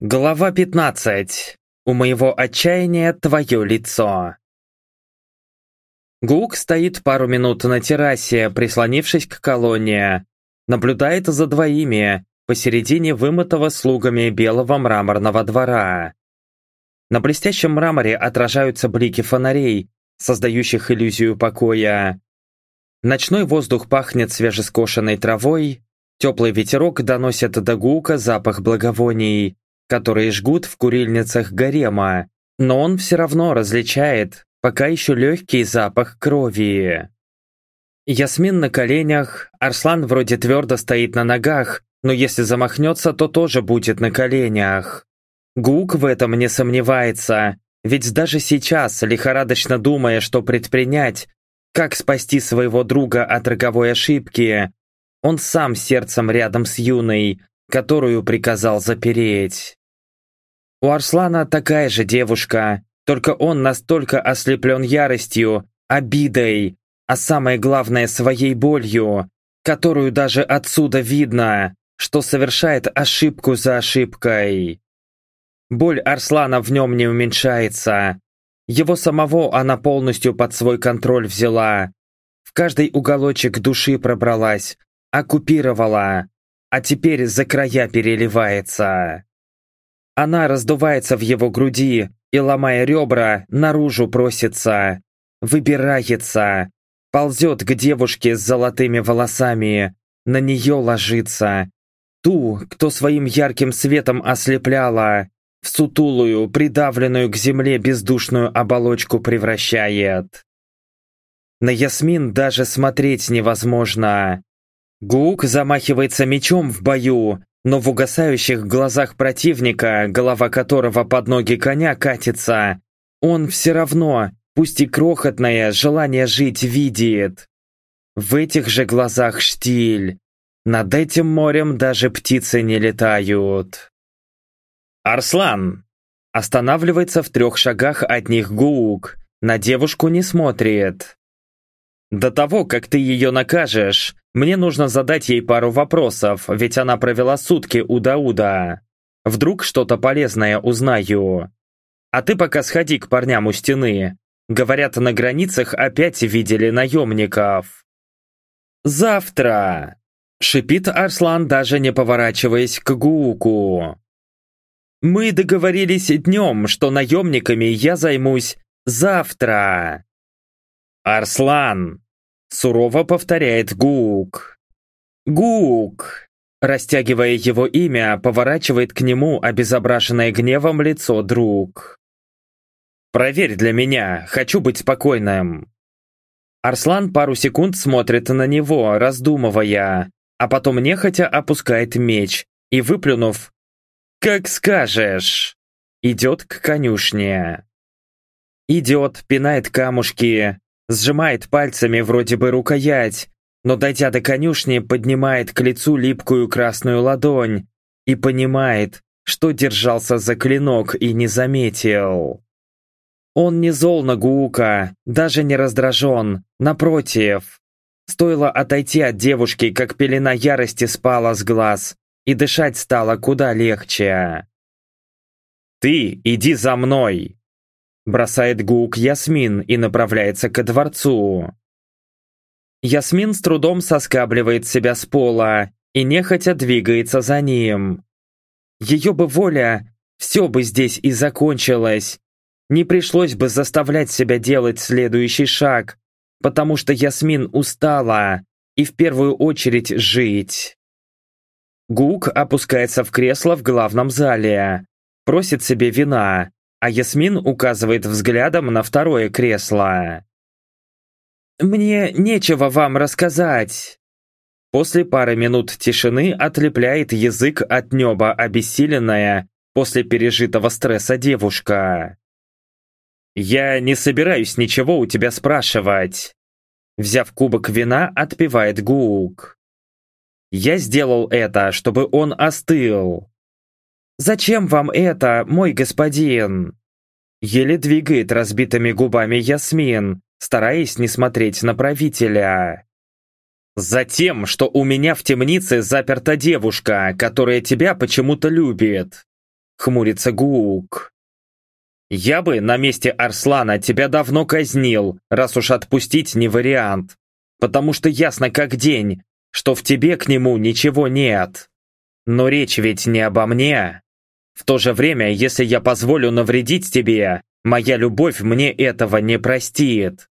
Глава 15. У моего отчаяния твое лицо. Гук стоит пару минут на террасе, прислонившись к колонне. Наблюдает за двоими, посередине вымытого слугами белого мраморного двора. На блестящем мраморе отражаются блики фонарей, создающих иллюзию покоя. Ночной воздух пахнет свежескошенной травой, теплый ветерок доносит до Гука запах благовоний, которые жгут в курильницах гарема, но он все равно различает пока еще легкий запах крови. Ясмин на коленях, Арслан вроде твердо стоит на ногах, но если замахнется, то тоже будет на коленях. Гук в этом не сомневается, ведь даже сейчас, лихорадочно думая, что предпринять, как спасти своего друга от роговой ошибки, он сам сердцем рядом с юной, которую приказал запереть. У Арслана такая же девушка, только он настолько ослеплен яростью, обидой, а самое главное своей болью, которую даже отсюда видно, что совершает ошибку за ошибкой. Боль Арслана в нем не уменьшается. Его самого она полностью под свой контроль взяла. В каждый уголочек души пробралась, оккупировала, а теперь за края переливается. Она раздувается в его груди и, ломая ребра, наружу просится, выбирается, ползет к девушке с золотыми волосами, на нее ложится. Ту, кто своим ярким светом ослепляла, в сутулую, придавленную к земле бездушную оболочку превращает. На Ясмин даже смотреть невозможно. Гук замахивается мечом в бою, но в угасающих глазах противника, голова которого под ноги коня катится, он все равно, пусть и крохотное, желание жить видит. В этих же глазах штиль. Над этим морем даже птицы не летают. «Арслан!» Останавливается в трех шагах от них Гуук. На девушку не смотрит. «До того, как ты ее накажешь, мне нужно задать ей пару вопросов, ведь она провела сутки у Дауда. Вдруг что-то полезное узнаю. А ты пока сходи к парням у стены. Говорят, на границах опять видели наемников. «Завтра!» — шипит Арслан, даже не поворачиваясь к Гууку. «Мы договорились днем, что наемниками я займусь завтра!» «Арслан!» Сурово повторяет Гук. Гук! Растягивая его имя, поворачивает к нему обезображенное гневом лицо друг. «Проверь для меня, хочу быть спокойным». Арслан пару секунд смотрит на него, раздумывая, а потом нехотя опускает меч и, выплюнув «Как скажешь!» идет к конюшне. Идет, пинает камушки, Сжимает пальцами вроде бы рукоять, но дойдя до конюшни, поднимает к лицу липкую красную ладонь и понимает, что держался за клинок и не заметил. Он не зол на Гуука, даже не раздражен, напротив. Стоило отойти от девушки, как пелена ярости спала с глаз, и дышать стало куда легче. «Ты иди за мной!» Бросает Гук Ясмин и направляется ко дворцу. Ясмин с трудом соскабливает себя с пола и нехотя двигается за ним. Ее бы воля, все бы здесь и закончилось. Не пришлось бы заставлять себя делать следующий шаг, потому что Ясмин устала и в первую очередь жить. Гук опускается в кресло в главном зале, просит себе вина, а Ясмин указывает взглядом на второе кресло. «Мне нечего вам рассказать!» После пары минут тишины отлепляет язык от неба обессиленная после пережитого стресса девушка. «Я не собираюсь ничего у тебя спрашивать!» Взяв кубок вина, отпивает Гук. «Я сделал это, чтобы он остыл. «Зачем вам это, мой господин?» Еле двигает разбитыми губами Ясмин, стараясь не смотреть на правителя. «Затем, что у меня в темнице заперта девушка, которая тебя почему-то любит. хмурится Гук. «Я бы на месте Арслана тебя давно казнил, раз уж отпустить не вариант, потому что ясно как день, что в тебе к нему ничего нет. Но речь ведь не обо мне. В то же время, если я позволю навредить тебе, моя любовь мне этого не простит».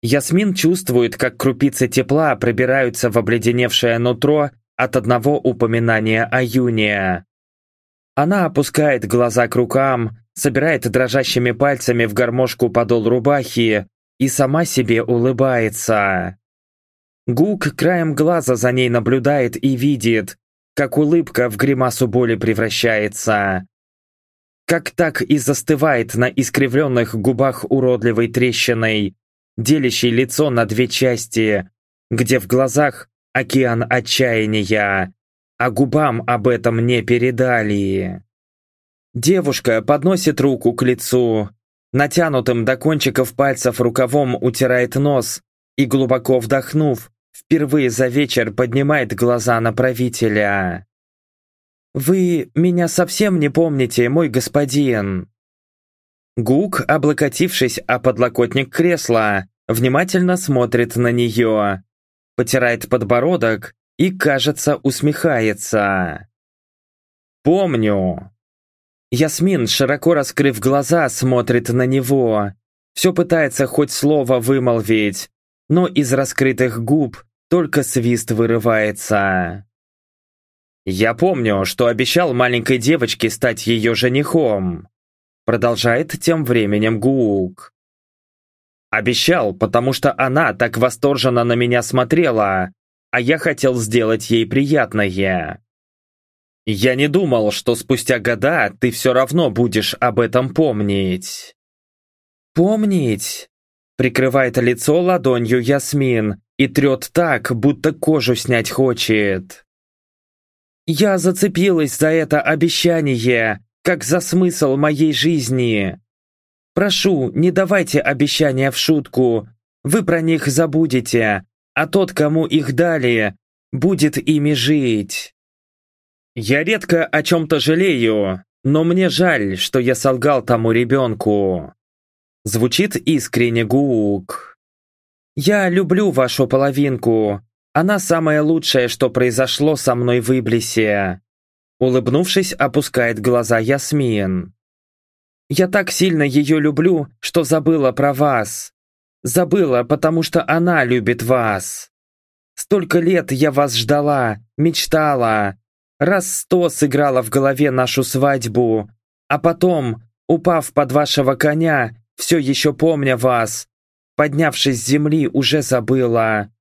Ясмин чувствует, как крупицы тепла пробираются в обледеневшее нутро от одного упоминания о Юне. Она опускает глаза к рукам, собирает дрожащими пальцами в гармошку подол рубахи и сама себе улыбается. Гук краем глаза за ней наблюдает и видит, как улыбка в гримасу боли превращается. Как так и застывает на искривленных губах уродливой трещиной, делящей лицо на две части, где в глазах океан отчаяния, а губам об этом не передали. Девушка подносит руку к лицу, натянутым до кончиков пальцев рукавом утирает нос и, глубоко вдохнув, впервые за вечер поднимает глаза на правителя. «Вы меня совсем не помните, мой господин?» Гук, облокотившись о подлокотник кресла, внимательно смотрит на нее, потирает подбородок и, кажется, усмехается. «Помню». Ясмин, широко раскрыв глаза, смотрит на него. Все пытается хоть слово вымолвить, но из раскрытых губ только свист вырывается. «Я помню, что обещал маленькой девочке стать ее женихом», продолжает тем временем Гук. Обещал, потому что она так восторженно на меня смотрела, а я хотел сделать ей приятное. Я не думал, что спустя года ты все равно будешь об этом помнить. Помнить? Прикрывает лицо ладонью Ясмин и трет так, будто кожу снять хочет. Я зацепилась за это обещание, как за смысл моей жизни. Прошу, не давайте обещания в шутку. Вы про них забудете, а тот, кому их дали, будет ими жить. Я редко о чем-то жалею, но мне жаль, что я солгал тому ребенку. Звучит искренне Гук. Я люблю вашу половинку. Она самое лучшее, что произошло со мной в Иблисе. Улыбнувшись, опускает глаза Ясмин. Я так сильно ее люблю, что забыла про вас. Забыла, потому что она любит вас. Столько лет я вас ждала, мечтала. Раз сто сыграла в голове нашу свадьбу. А потом, упав под вашего коня, все еще помня вас, поднявшись с земли, уже забыла.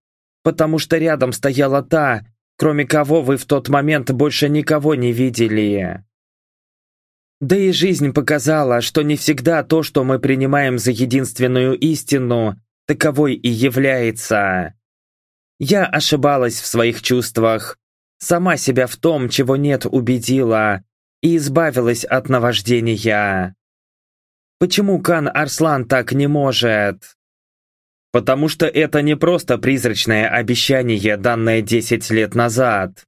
Потому что рядом стояла та, кроме кого вы в тот момент больше никого не видели. Да и жизнь показала, что не всегда то, что мы принимаем за единственную истину, таковой и является. Я ошибалась в своих чувствах, сама себя в том, чего нет, убедила и избавилась от наваждения. Почему Кан Арслан так не может? Потому что это не просто призрачное обещание, данное 10 лет назад.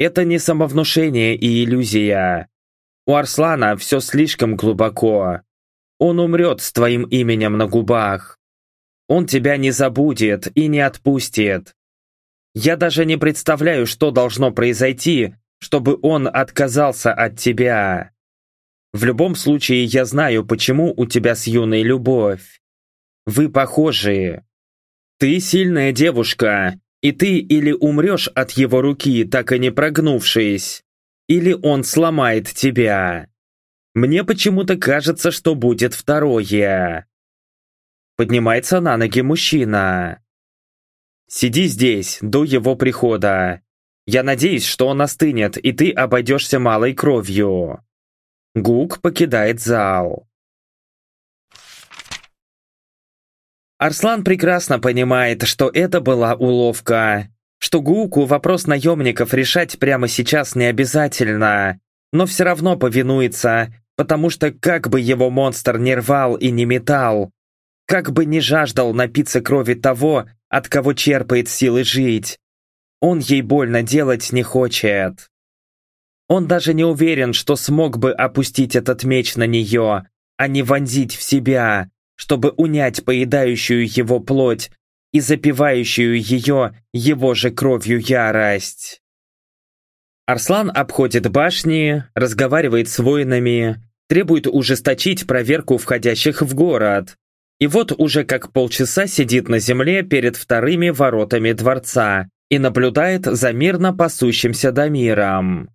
Это не самовнушение и иллюзия. У Арслана все слишком глубоко. Он умрет с твоим именем на губах. Он тебя не забудет и не отпустит. Я даже не представляю, что должно произойти, чтобы он отказался от тебя. В любом случае, я знаю, почему у тебя с юной любовь. Вы похожие. Ты сильная девушка, и ты или умрешь от его руки, так и не прогнувшись, или он сломает тебя. Мне почему-то кажется, что будет второе. Поднимается на ноги мужчина. Сиди здесь, до его прихода. Я надеюсь, что он остынет, и ты обойдешься малой кровью. Гук покидает зал. Арслан прекрасно понимает, что это была уловка, что Гуку вопрос наемников решать прямо сейчас не обязательно, но все равно повинуется, потому что как бы его монстр не рвал и не метал, как бы не жаждал напиться крови того, от кого черпает силы жить, он ей больно делать не хочет. Он даже не уверен, что смог бы опустить этот меч на нее, а не вонзить в себя, чтобы унять поедающую его плоть и запивающую ее его же кровью ярость. Арслан обходит башни, разговаривает с воинами, требует ужесточить проверку входящих в город. И вот уже как полчаса сидит на земле перед вторыми воротами дворца и наблюдает за мирно пасущимся Дамиром.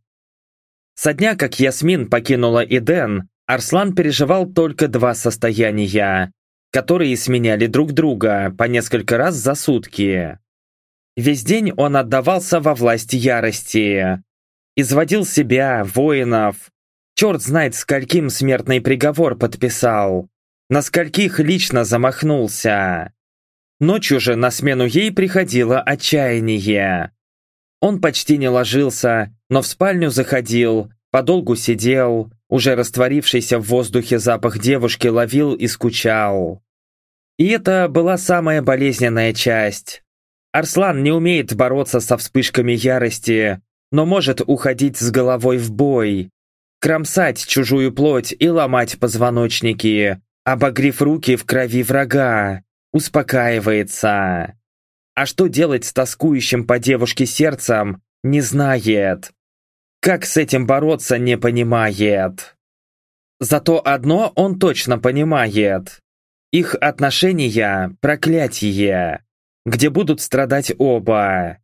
Со дня, как Ясмин покинула Иден, Арслан переживал только два состояния, которые сменяли друг друга по несколько раз за сутки. Весь день он отдавался во власть ярости. Изводил себя, воинов. Черт знает, скольким смертный приговор подписал. На скольких лично замахнулся. Ночью же на смену ей приходило отчаяние. Он почти не ложился, но в спальню заходил, подолгу сидел, уже растворившийся в воздухе запах девушки ловил и скучал. И это была самая болезненная часть. Арслан не умеет бороться со вспышками ярости, но может уходить с головой в бой, кромсать чужую плоть и ломать позвоночники, обогрев руки в крови врага, успокаивается. А что делать с тоскующим по девушке сердцем, не знает. Как с этим бороться, не понимает. Зато одно он точно понимает. Их отношения – проклятие, где будут страдать оба.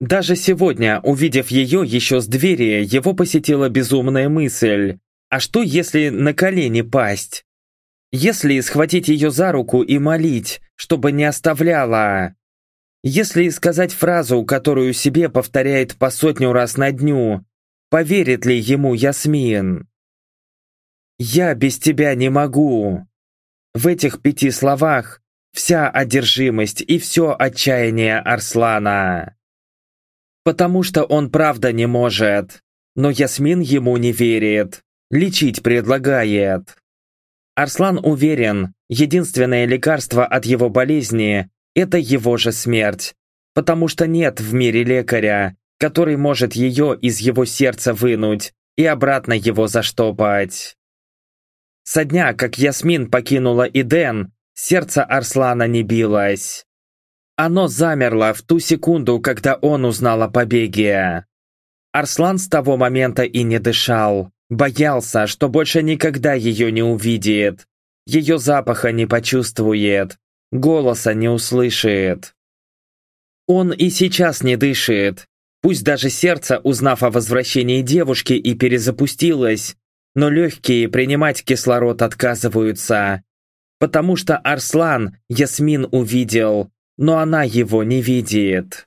Даже сегодня, увидев ее еще с двери, его посетила безумная мысль. А что, если на колени пасть? Если схватить ее за руку и молить, чтобы не оставляла? Если сказать фразу, которую себе повторяет по сотню раз на дню, поверит ли ему Ясмин? «Я без тебя не могу». В этих пяти словах вся одержимость и все отчаяние Арслана. Потому что он правда не может, но Ясмин ему не верит, лечить предлагает. Арслан уверен, единственное лекарство от его болезни это его же смерть. Потому что нет в мире лекаря, который может ее из его сердца вынуть и обратно его заштопать. Со дня, как Ясмин покинула Иден, сердце Арслана не билось. Оно замерло в ту секунду, когда он узнал о побеге. Арслан с того момента и не дышал, боялся, что больше никогда ее не увидит, ее запаха не почувствует, голоса не услышит. Он и сейчас не дышит. Пусть даже сердце, узнав о возвращении девушки, и перезапустилось, но легкие принимать кислород отказываются. Потому что Арслан Ясмин увидел, но она его не видит.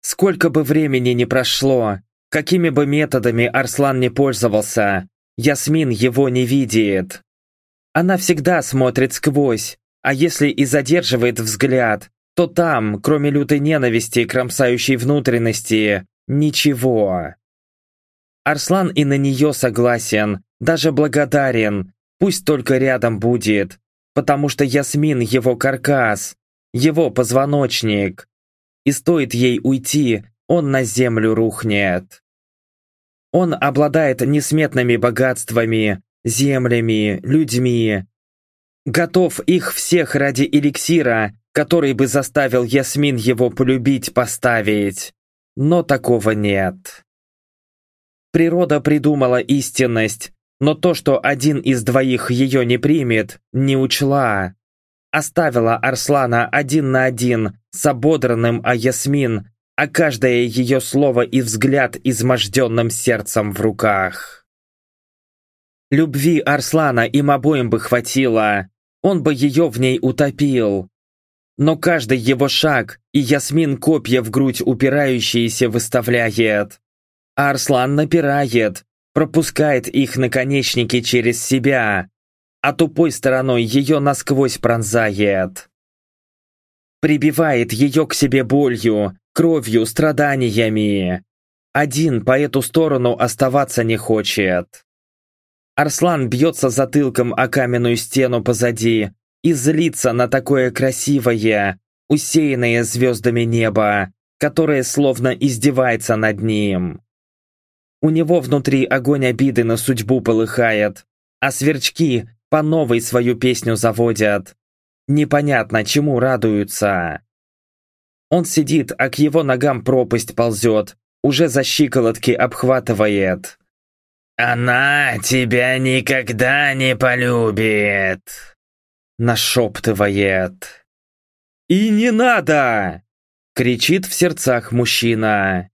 Сколько бы времени ни прошло, какими бы методами Арслан не пользовался, Ясмин его не видит. Она всегда смотрит сквозь, а если и задерживает взгляд, то там, кроме лютой ненависти и кромсающей внутренности, ничего. Арслан и на нее согласен, даже благодарен, пусть только рядом будет, потому что Ясмин его каркас, его позвоночник. И стоит ей уйти, он на землю рухнет. Он обладает несметными богатствами, землями, людьми, Готов их всех ради эликсира, который бы заставил Ясмин его полюбить, поставить. Но такого нет. Природа придумала истинность, но то, что один из двоих ее не примет, не учла. Оставила Арслана один на один с ободранным о Ясмин, а каждое ее слово и взгляд изможденным сердцем в руках. Любви Арслана им обоим бы хватило, он бы ее в ней утопил. Но каждый его шаг и Ясмин копья в грудь упирающиеся выставляет. Арслан напирает, пропускает их наконечники через себя, а тупой стороной ее насквозь пронзает. Прибивает ее к себе болью, кровью, страданиями. Один по эту сторону оставаться не хочет. Арслан бьется затылком о каменную стену позади и злится на такое красивое, усеянное звездами небо, которое словно издевается над ним. У него внутри огонь обиды на судьбу полыхает, а сверчки по новой свою песню заводят. Непонятно, чему радуются. Он сидит, а к его ногам пропасть ползет, уже за щиколотки обхватывает. «Она тебя никогда не полюбит!» Нашептывает. «И не надо!» Кричит в сердцах мужчина.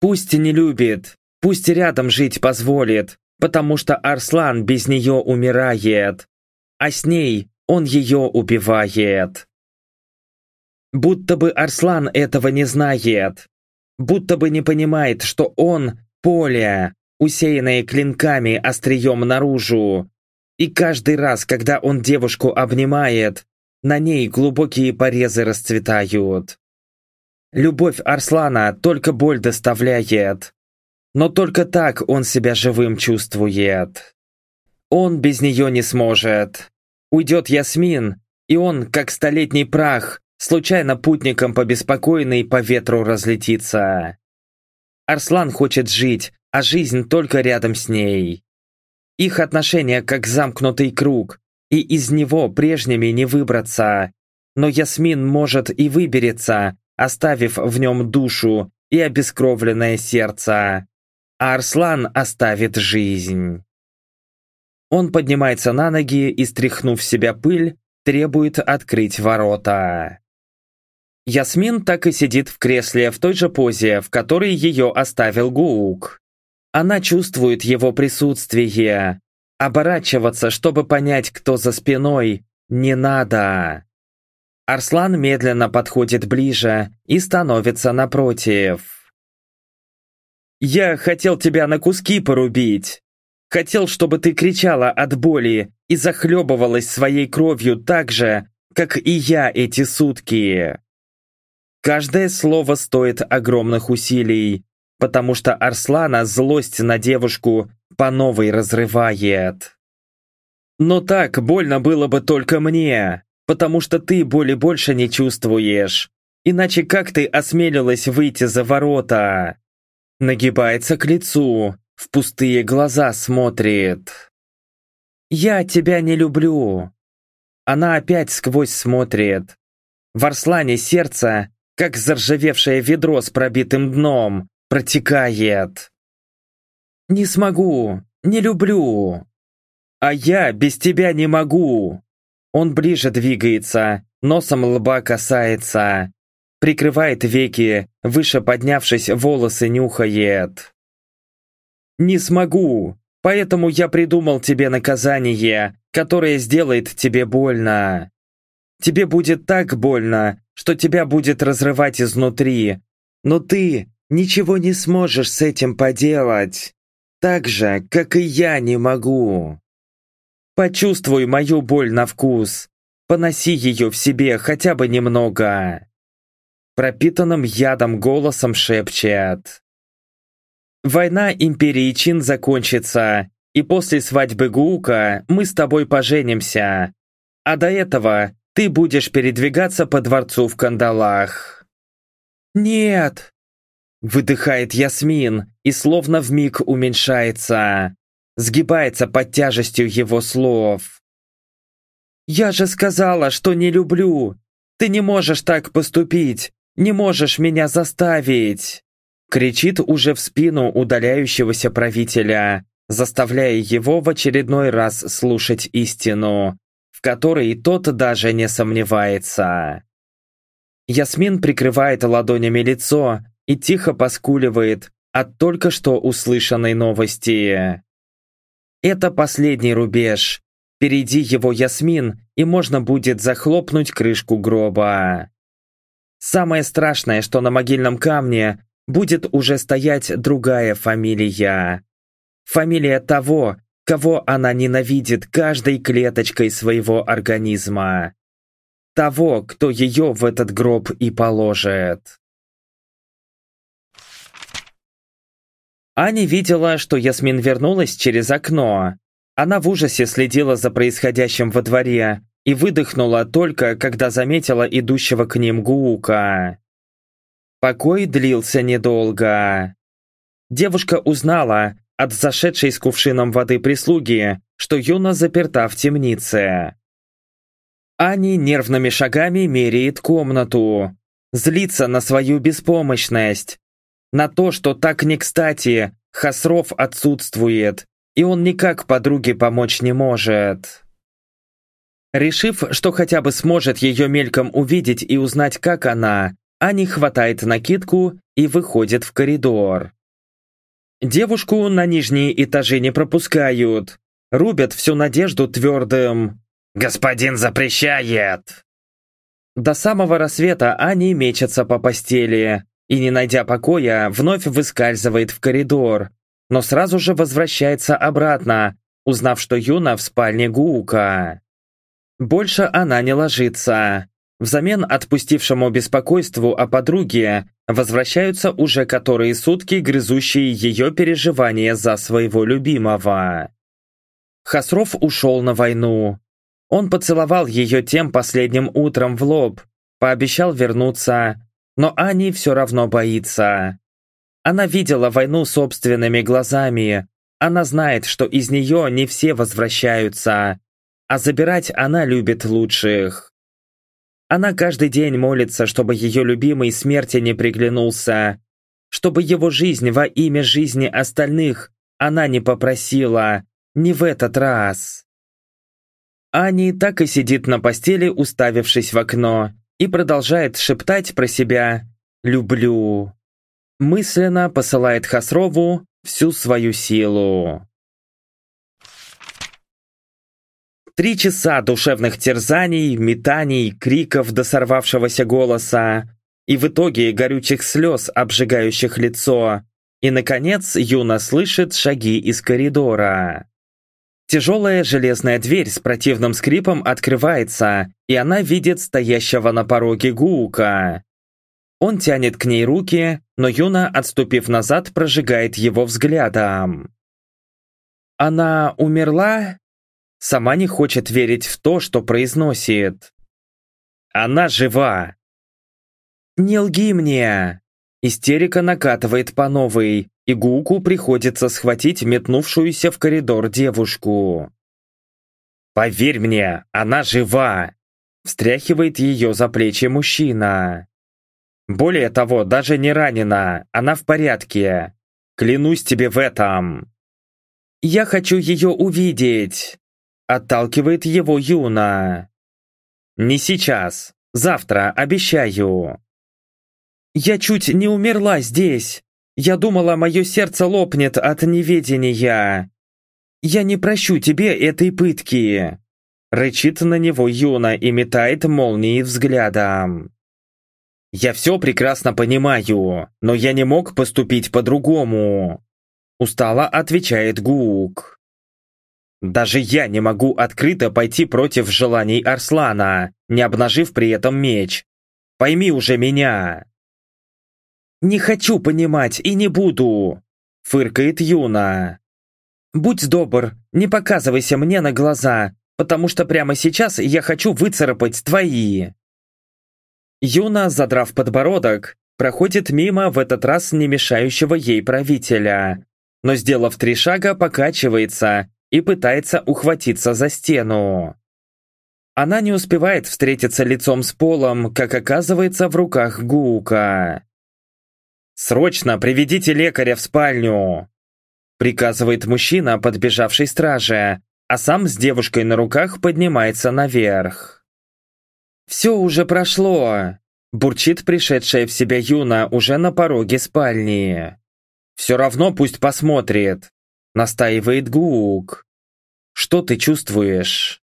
«Пусть не любит, пусть рядом жить позволит, потому что Арслан без нее умирает, а с ней он ее убивает. Будто бы Арслан этого не знает, будто бы не понимает, что он – поле, усеянное клинками острием наружу. И каждый раз, когда он девушку обнимает, на ней глубокие порезы расцветают. Любовь Арслана только боль доставляет. Но только так он себя живым чувствует. Он без нее не сможет. Уйдет Ясмин, и он, как столетний прах, случайно путником по беспокойной по ветру разлетится. Арслан хочет жить, а жизнь только рядом с ней. Их отношения как замкнутый круг, и из него прежними не выбраться. Но Ясмин может и выберется, оставив в нем душу и обескровленное сердце а Арслан оставит жизнь. Он поднимается на ноги и, стряхнув себя пыль, требует открыть ворота. Ясмин так и сидит в кресле в той же позе, в которой ее оставил Гуук. Она чувствует его присутствие. Оборачиваться, чтобы понять, кто за спиной, не надо. Арслан медленно подходит ближе и становится напротив. Я хотел тебя на куски порубить. Хотел, чтобы ты кричала от боли и захлебывалась своей кровью так же, как и я эти сутки. Каждое слово стоит огромных усилий, потому что Арслана злость на девушку по новой разрывает. Но так больно было бы только мне, потому что ты боли больше не чувствуешь. Иначе как ты осмелилась выйти за ворота? Нагибается к лицу, в пустые глаза смотрит. «Я тебя не люблю». Она опять сквозь смотрит. В Арслане сердце, как заржавевшее ведро с пробитым дном, протекает. «Не смогу, не люблю». «А я без тебя не могу». Он ближе двигается, носом лба касается прикрывает веки, выше поднявшись, волосы нюхает. «Не смогу, поэтому я придумал тебе наказание, которое сделает тебе больно. Тебе будет так больно, что тебя будет разрывать изнутри, но ты ничего не сможешь с этим поделать, так же, как и я не могу. Почувствуй мою боль на вкус, поноси ее в себе хотя бы немного» пропитанным ядом голосом шепчет. «Война Империи Чин закончится, и после свадьбы Гуука мы с тобой поженимся. А до этого ты будешь передвигаться по дворцу в кандалах». «Нет!» Выдыхает Ясмин и словно вмиг уменьшается, сгибается под тяжестью его слов. «Я же сказала, что не люблю! Ты не можешь так поступить! Не можешь меня заставить!» Кричит уже в спину удаляющегося правителя, заставляя его в очередной раз слушать истину, в которой тот даже не сомневается. Ясмин прикрывает ладонями лицо и тихо поскуливает от только что услышанной новости. Это последний рубеж. Впереди его Ясмин, и можно будет захлопнуть крышку гроба. Самое страшное, что на могильном камне будет уже стоять другая фамилия. Фамилия того, кого она ненавидит каждой клеточкой своего организма. Того, кто ее в этот гроб и положит. Аня видела, что Ясмин вернулась через окно. Она в ужасе следила за происходящим во дворе, и выдохнула только, когда заметила идущего к ним Гуука. Покой длился недолго. девушка узнала от зашедшей с кувшином воды прислуги, что Юна заперта в темнице. Ани нервными шагами меряет комнату, злится на свою беспомощность, на то, что так не кстати Хасров отсутствует, и он никак подруге помочь не может. Решив, что хотя бы сможет ее мельком увидеть и узнать, как она, Ани хватает накидку и выходит в коридор. Девушку на нижние этажи не пропускают. Рубят всю надежду твердым «Господин запрещает!». До самого рассвета Ани мечется по постели и, не найдя покоя, вновь выскальзывает в коридор, но сразу же возвращается обратно, узнав, что Юна в спальне Гука. Больше она не ложится. Взамен отпустившему беспокойству о подруге возвращаются уже которые сутки грызущие ее переживания за своего любимого. Хасров ушел на войну. Он поцеловал ее тем последним утром в лоб, пообещал вернуться, но Ани все равно боится. Она видела войну собственными глазами, она знает, что из нее не все возвращаются, а забирать она любит лучших. Она каждый день молится, чтобы ее любимый смерти не приглянулся, чтобы его жизнь во имя жизни остальных она не попросила, не в этот раз. Ани так и сидит на постели, уставившись в окно, и продолжает шептать про себя «люблю». Мысленно посылает Хасрову всю свою силу. Три часа душевных терзаний, метаний, криков до сорвавшегося голоса и в итоге горючих слез, обжигающих лицо. И, наконец, Юна слышит шаги из коридора. Тяжелая железная дверь с противным скрипом открывается, и она видит стоящего на пороге Гуука. Он тянет к ней руки, но Юна, отступив назад, прожигает его взглядом. Она умерла? Сама не хочет верить в то, что произносит. Она жива. Не лги мне. Истерика накатывает по новой, и Гуку приходится схватить метнувшуюся в коридор девушку. «Поверь мне, она жива!» Встряхивает ее за плечи мужчина. Более того, даже не ранена, она в порядке. Клянусь тебе в этом. «Я хочу ее увидеть!» Отталкивает его Юна. «Не сейчас. Завтра, обещаю». «Я чуть не умерла здесь. Я думала, мое сердце лопнет от неведения. Я не прощу тебе этой пытки». Рычит на него Юна и метает молнии взглядом. «Я все прекрасно понимаю, но я не мог поступить по-другому», устало отвечает Гук. Даже я не могу открыто пойти против желаний Арслана, не обнажив при этом меч. Пойми уже меня. «Не хочу понимать и не буду», — фыркает Юна. «Будь добр, не показывайся мне на глаза, потому что прямо сейчас я хочу выцарапать твои». Юна, задрав подбородок, проходит мимо в этот раз не мешающего ей правителя, но, сделав три шага, покачивается и пытается ухватиться за стену. Она не успевает встретиться лицом с полом, как оказывается в руках Гука. «Срочно приведите лекаря в спальню!» Приказывает мужчина, подбежавший страже, а сам с девушкой на руках поднимается наверх. «Все уже прошло!» Бурчит пришедшая в себя Юна уже на пороге спальни. «Все равно пусть посмотрит!» Настаивает Гук. Что ты чувствуешь?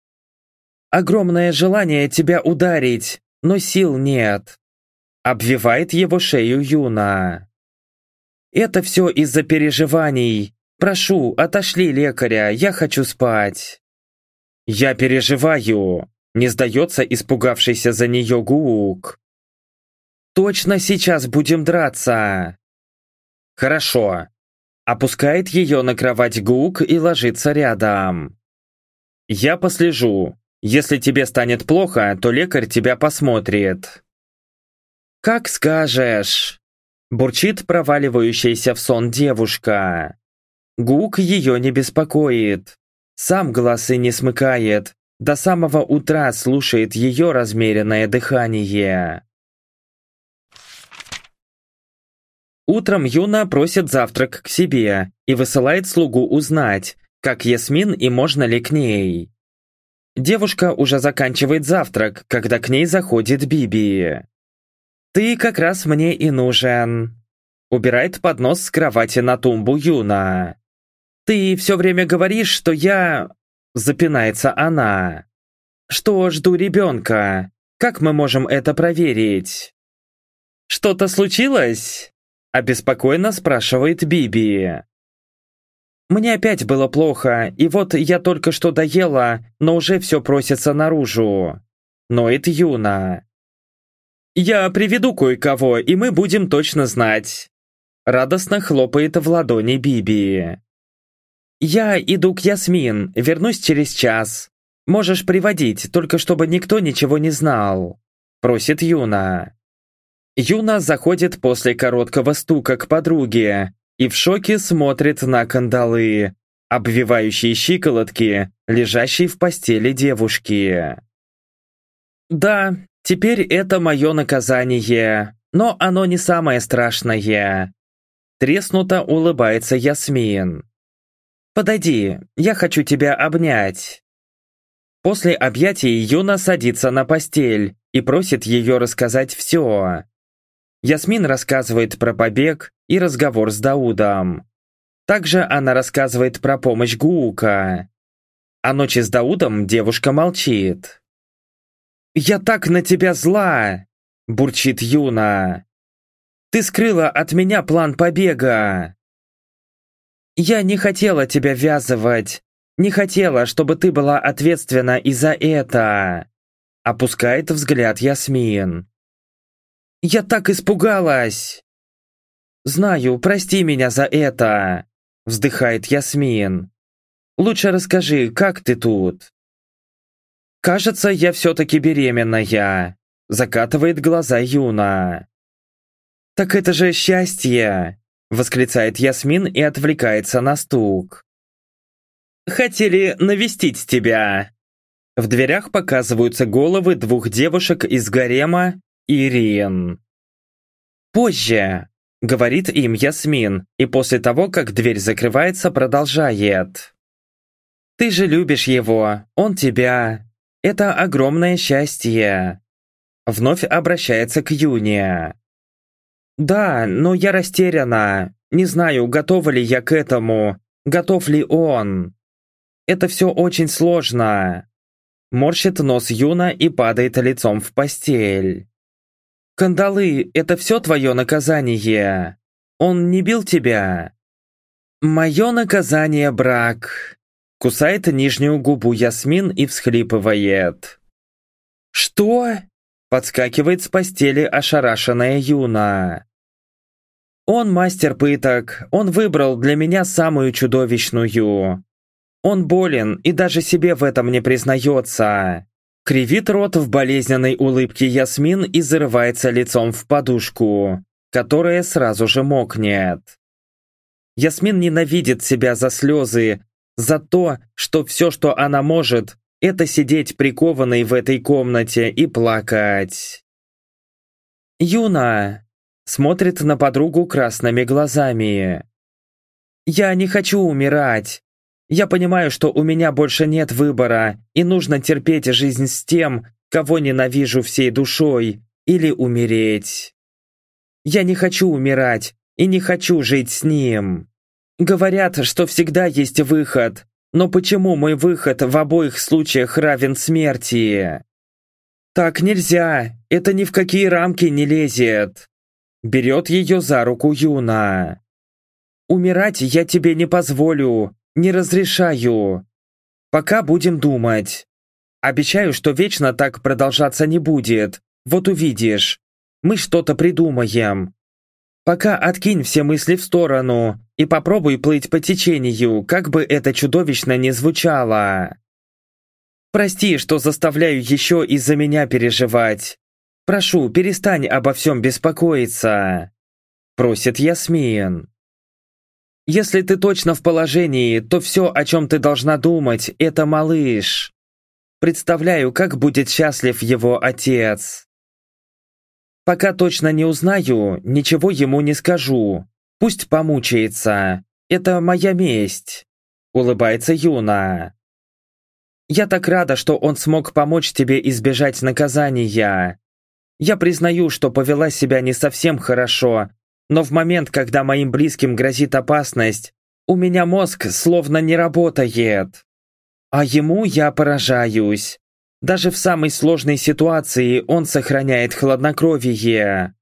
Огромное желание тебя ударить, но сил нет. Обвивает его шею Юна. Это все из-за переживаний. Прошу, отошли лекаря, я хочу спать. Я переживаю. Не сдается испугавшийся за нее Гук. Точно сейчас будем драться. Хорошо, Опускает ее на кровать Гук и ложится рядом. «Я послежу. Если тебе станет плохо, то лекарь тебя посмотрит». «Как скажешь». Бурчит проваливающаяся в сон девушка. Гук ее не беспокоит. Сам глаз и не смыкает. До самого утра слушает ее размеренное дыхание. Утром Юна просит завтрак к себе и высылает слугу узнать, как Ясмин и можно ли к ней. Девушка уже заканчивает завтрак, когда к ней заходит Биби. «Ты как раз мне и нужен», — убирает поднос с кровати на тумбу Юна. «Ты все время говоришь, что я...» — запинается она. «Что жду ребенка? Как мы можем это проверить?» «Что-то случилось?» — обеспокоенно спрашивает Биби. Мне опять было плохо, и вот я только что доела, но уже все просится наружу. Ноет Юна. «Я приведу кое-кого, и мы будем точно знать». Радостно хлопает в ладони Биби. «Я иду к Ясмин, вернусь через час. Можешь приводить, только чтобы никто ничего не знал», просит Юна. Юна заходит после короткого стука к подруге, и в шоке смотрит на кандалы, обвивающие щиколотки, лежащие в постели девушки. «Да, теперь это мое наказание, но оно не самое страшное». Треснуто улыбается Ясмин. «Подойди, я хочу тебя обнять». После объятий Юна садится на постель и просит ее рассказать все. Ясмин рассказывает про побег и разговор с Даудом. Также она рассказывает про помощь Гуука. А ночи с Даудом девушка молчит. «Я так на тебя зла!» – бурчит Юна. «Ты скрыла от меня план побега!» «Я не хотела тебя ввязывать, не хотела, чтобы ты была ответственна и за это!» Опускает взгляд Ясмин. Я так испугалась!» «Знаю, прости меня за это!» Вздыхает Ясмин. «Лучше расскажи, как ты тут?» «Кажется, я все-таки беременная!» Закатывает глаза Юна. «Так это же счастье!» Восклицает Ясмин и отвлекается на стук. «Хотели навестить тебя!» В дверях показываются головы двух девушек из гарема Ирин. «Позже», — говорит им Ясмин, и после того, как дверь закрывается, продолжает. «Ты же любишь его, он тебя. Это огромное счастье». Вновь обращается к Юне. «Да, но я растеряна. Не знаю, готова ли я к этому, готов ли он. Это все очень сложно». Морщит нос Юна и падает лицом в постель. «Кандалы — это все твое наказание? Он не бил тебя?» «Мое наказание — брак», — кусает нижнюю губу Ясмин и всхлипывает. «Что?» — подскакивает с постели ошарашенная Юна. «Он мастер пыток, он выбрал для меня самую чудовищную. Он болен и даже себе в этом не признается. Кривит рот в болезненной улыбке Ясмин и зарывается лицом в подушку, которая сразу же мокнет. Ясмин ненавидит себя за слезы, за то, что все, что она может, это сидеть прикованной в этой комнате и плакать. Юна смотрит на подругу красными глазами. «Я не хочу умирать. Я понимаю, что у меня больше нет выбора, и нужно терпеть жизнь с тем, кого ненавижу всей душой, или умереть. Я не хочу умирать и не хочу жить с ним. Говорят, что всегда есть выход, но почему мой выход в обоих случаях равен смерти? Так нельзя, это ни в какие рамки не лезет. Берет ее за руку Юна. Умирать я тебе не позволю, не разрешаю. Пока будем думать. Обещаю, что вечно так продолжаться не будет. Вот увидишь. Мы что-то придумаем. Пока откинь все мысли в сторону и попробуй плыть по течению, как бы это чудовищно не звучало. Прости, что заставляю еще из-за меня переживать. Прошу, перестань обо всем беспокоиться. Просит Ясмин. Если ты точно в положении, то все, о чем ты должна думать, это малыш. Представляю, как будет счастлив его отец. Пока точно не узнаю, ничего ему не скажу. Пусть помучается. Это моя месть. Улыбается Юна. Я так рада, что он смог помочь тебе избежать наказания. Я признаю, что повела себя не совсем хорошо, но в момент, когда моим близким грозит опасность, у меня мозг словно не работает. А ему я поражаюсь. Даже в самой сложной ситуации он сохраняет хладнокровие.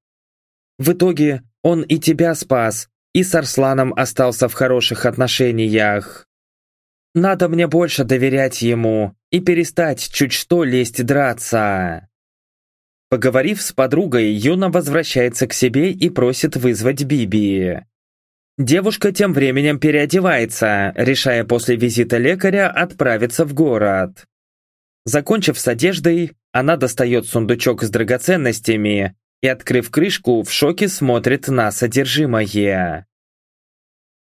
В итоге он и тебя спас, и с Арсланом остался в хороших отношениях. Надо мне больше доверять ему и перестать чуть что лезть драться. Поговорив с подругой, Юна возвращается к себе и просит вызвать Биби. Девушка тем временем переодевается, решая после визита лекаря отправиться в город. Закончив с одеждой, она достает сундучок с драгоценностями и, открыв крышку, в шоке смотрит на содержимое.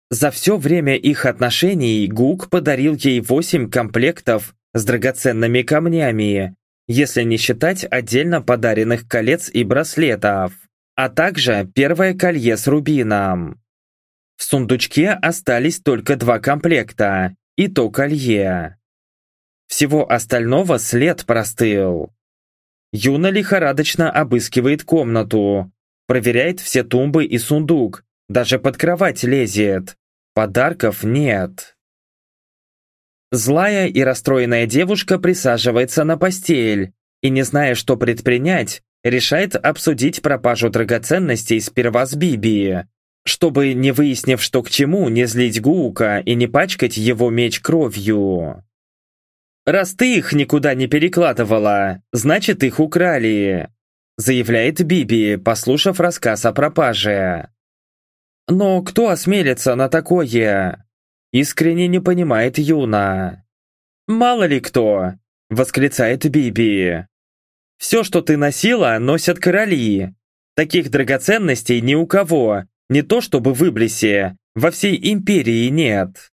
За все время их отношений Гук подарил ей 8 комплектов с драгоценными камнями, если не считать отдельно подаренных колец и браслетов, а также первое колье с рубином. В сундучке остались только два комплекта и то колье. Всего остального след простыл. Юна лихорадочно обыскивает комнату, проверяет все тумбы и сундук, даже под кровать лезет. Подарков нет. Злая и расстроенная девушка присаживается на постель и, не зная, что предпринять, решает обсудить пропажу драгоценностей сперва с Биби, чтобы, не выяснив, что к чему, не злить Гука и не пачкать его меч кровью. «Раз ты их никуда не перекладывала, значит, их украли», заявляет Биби, послушав рассказ о пропаже. Но кто осмелится на такое? Искренне не понимает Юна. «Мало ли кто!» — восклицает Биби. «Все, что ты носила, носят короли. Таких драгоценностей ни у кого, не то чтобы в Иблисе, во всей империи нет.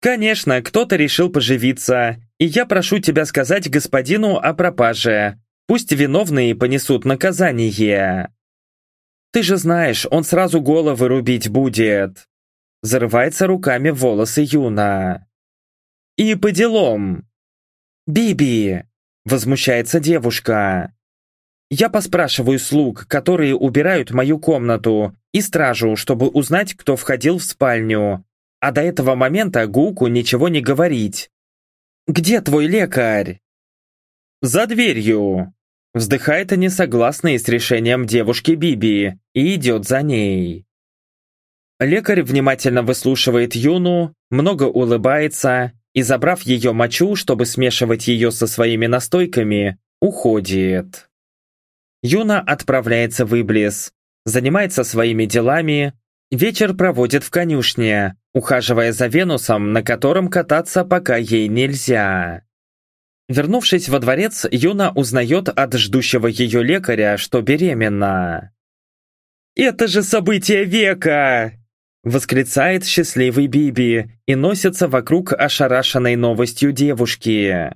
Конечно, кто-то решил поживиться, и я прошу тебя сказать господину о пропаже. Пусть виновные понесут наказание. Ты же знаешь, он сразу головы рубить будет. Зарывается руками волосы Юна. И по делам. Биби! Возмущается девушка. Я поспрашиваю слуг, которые убирают мою комнату, и стражу, чтобы узнать, кто входил в спальню. А до этого момента Гуку ничего не говорить. «Где твой лекарь?» «За дверью!» Вздыхает несогласный с решением девушки Биби и идет за ней. Лекарь внимательно выслушивает Юну, много улыбается и, забрав ее мочу, чтобы смешивать ее со своими настойками, уходит. Юна отправляется в Иблис, занимается своими делами, вечер проводит в конюшне, ухаживая за Венусом, на котором кататься пока ей нельзя. Вернувшись во дворец, Юна узнает от ждущего ее лекаря, что беременна. «Это же событие века!» Восклицает счастливый Биби и носится вокруг ошарашенной новостью девушки.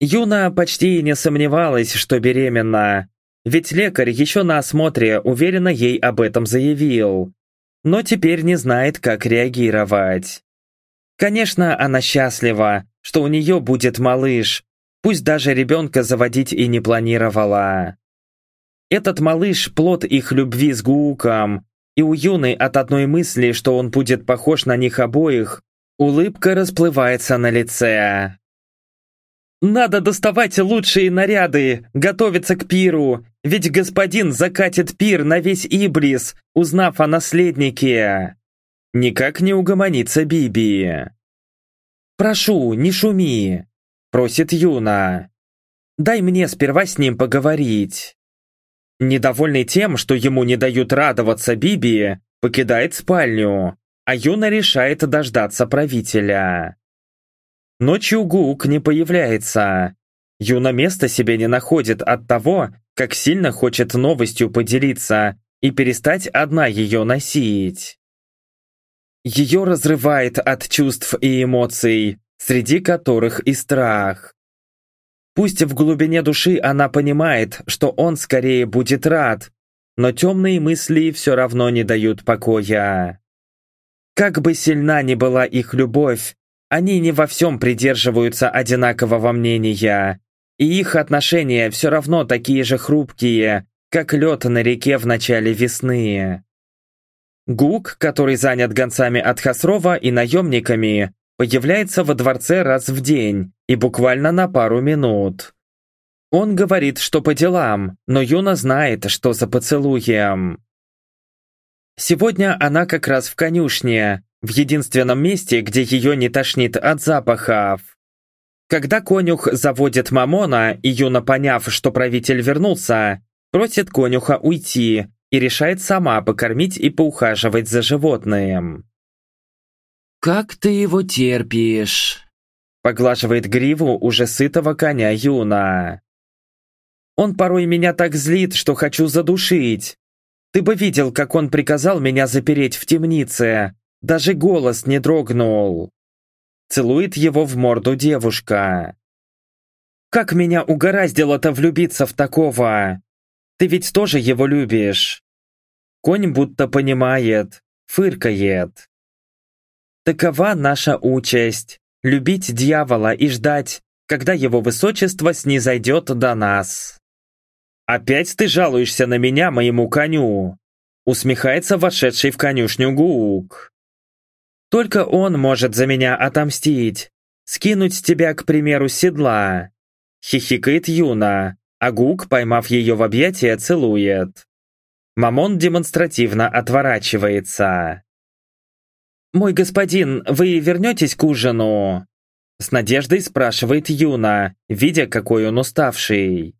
Юна почти не сомневалась, что беременна, ведь лекарь еще на осмотре уверенно ей об этом заявил, но теперь не знает, как реагировать. Конечно, она счастлива, что у нее будет малыш, пусть даже ребенка заводить и не планировала. Этот малыш – плод их любви с Гууком, и у Юны от одной мысли, что он будет похож на них обоих, улыбка расплывается на лице. «Надо доставать лучшие наряды, готовиться к пиру, ведь господин закатит пир на весь Иблис, узнав о наследнике!» Никак не угомонится Биби. «Прошу, не шуми!» – просит Юна. «Дай мне сперва с ним поговорить». Недовольный тем, что ему не дают радоваться Биби, покидает спальню, а Юна решает дождаться правителя. Ночью Гук не появляется. Юна места себе не находит от того, как сильно хочет новостью поделиться, и перестать одна ее носить. Ее разрывает от чувств и эмоций, среди которых и страх. Пусть в глубине души она понимает, что он скорее будет рад, но темные мысли все равно не дают покоя. Как бы сильна ни была их любовь, они не во всем придерживаются одинакового мнения, и их отношения все равно такие же хрупкие, как лед на реке в начале весны. Гук, который занят гонцами от Хасрова и наемниками, появляется во дворце раз в день и буквально на пару минут. Он говорит, что по делам, но Юна знает, что за поцелуем. Сегодня она как раз в конюшне, в единственном месте, где ее не тошнит от запахов. Когда конюх заводит Мамона, и Юна, поняв, что правитель вернулся, просит конюха уйти и решает сама покормить и поухаживать за животным. «Как ты его терпишь?» Поглаживает гриву уже сытого коня Юна. «Он порой меня так злит, что хочу задушить. Ты бы видел, как он приказал меня запереть в темнице. Даже голос не дрогнул». Целует его в морду девушка. «Как меня угораздило-то влюбиться в такого? Ты ведь тоже его любишь?» Конь будто понимает, фыркает. Такова наша участь – любить дьявола и ждать, когда его высочество снизойдет до нас. «Опять ты жалуешься на меня, моему коню?» Усмехается вошедший в конюшню Гук. «Только он может за меня отомстить, скинуть тебя, к примеру, с седла». Хихикает Юна, а Гук, поймав ее в объятия, целует. Мамон демонстративно отворачивается. «Мой господин, вы вернетесь к ужину?» С надеждой спрашивает Юна, видя, какой он уставший.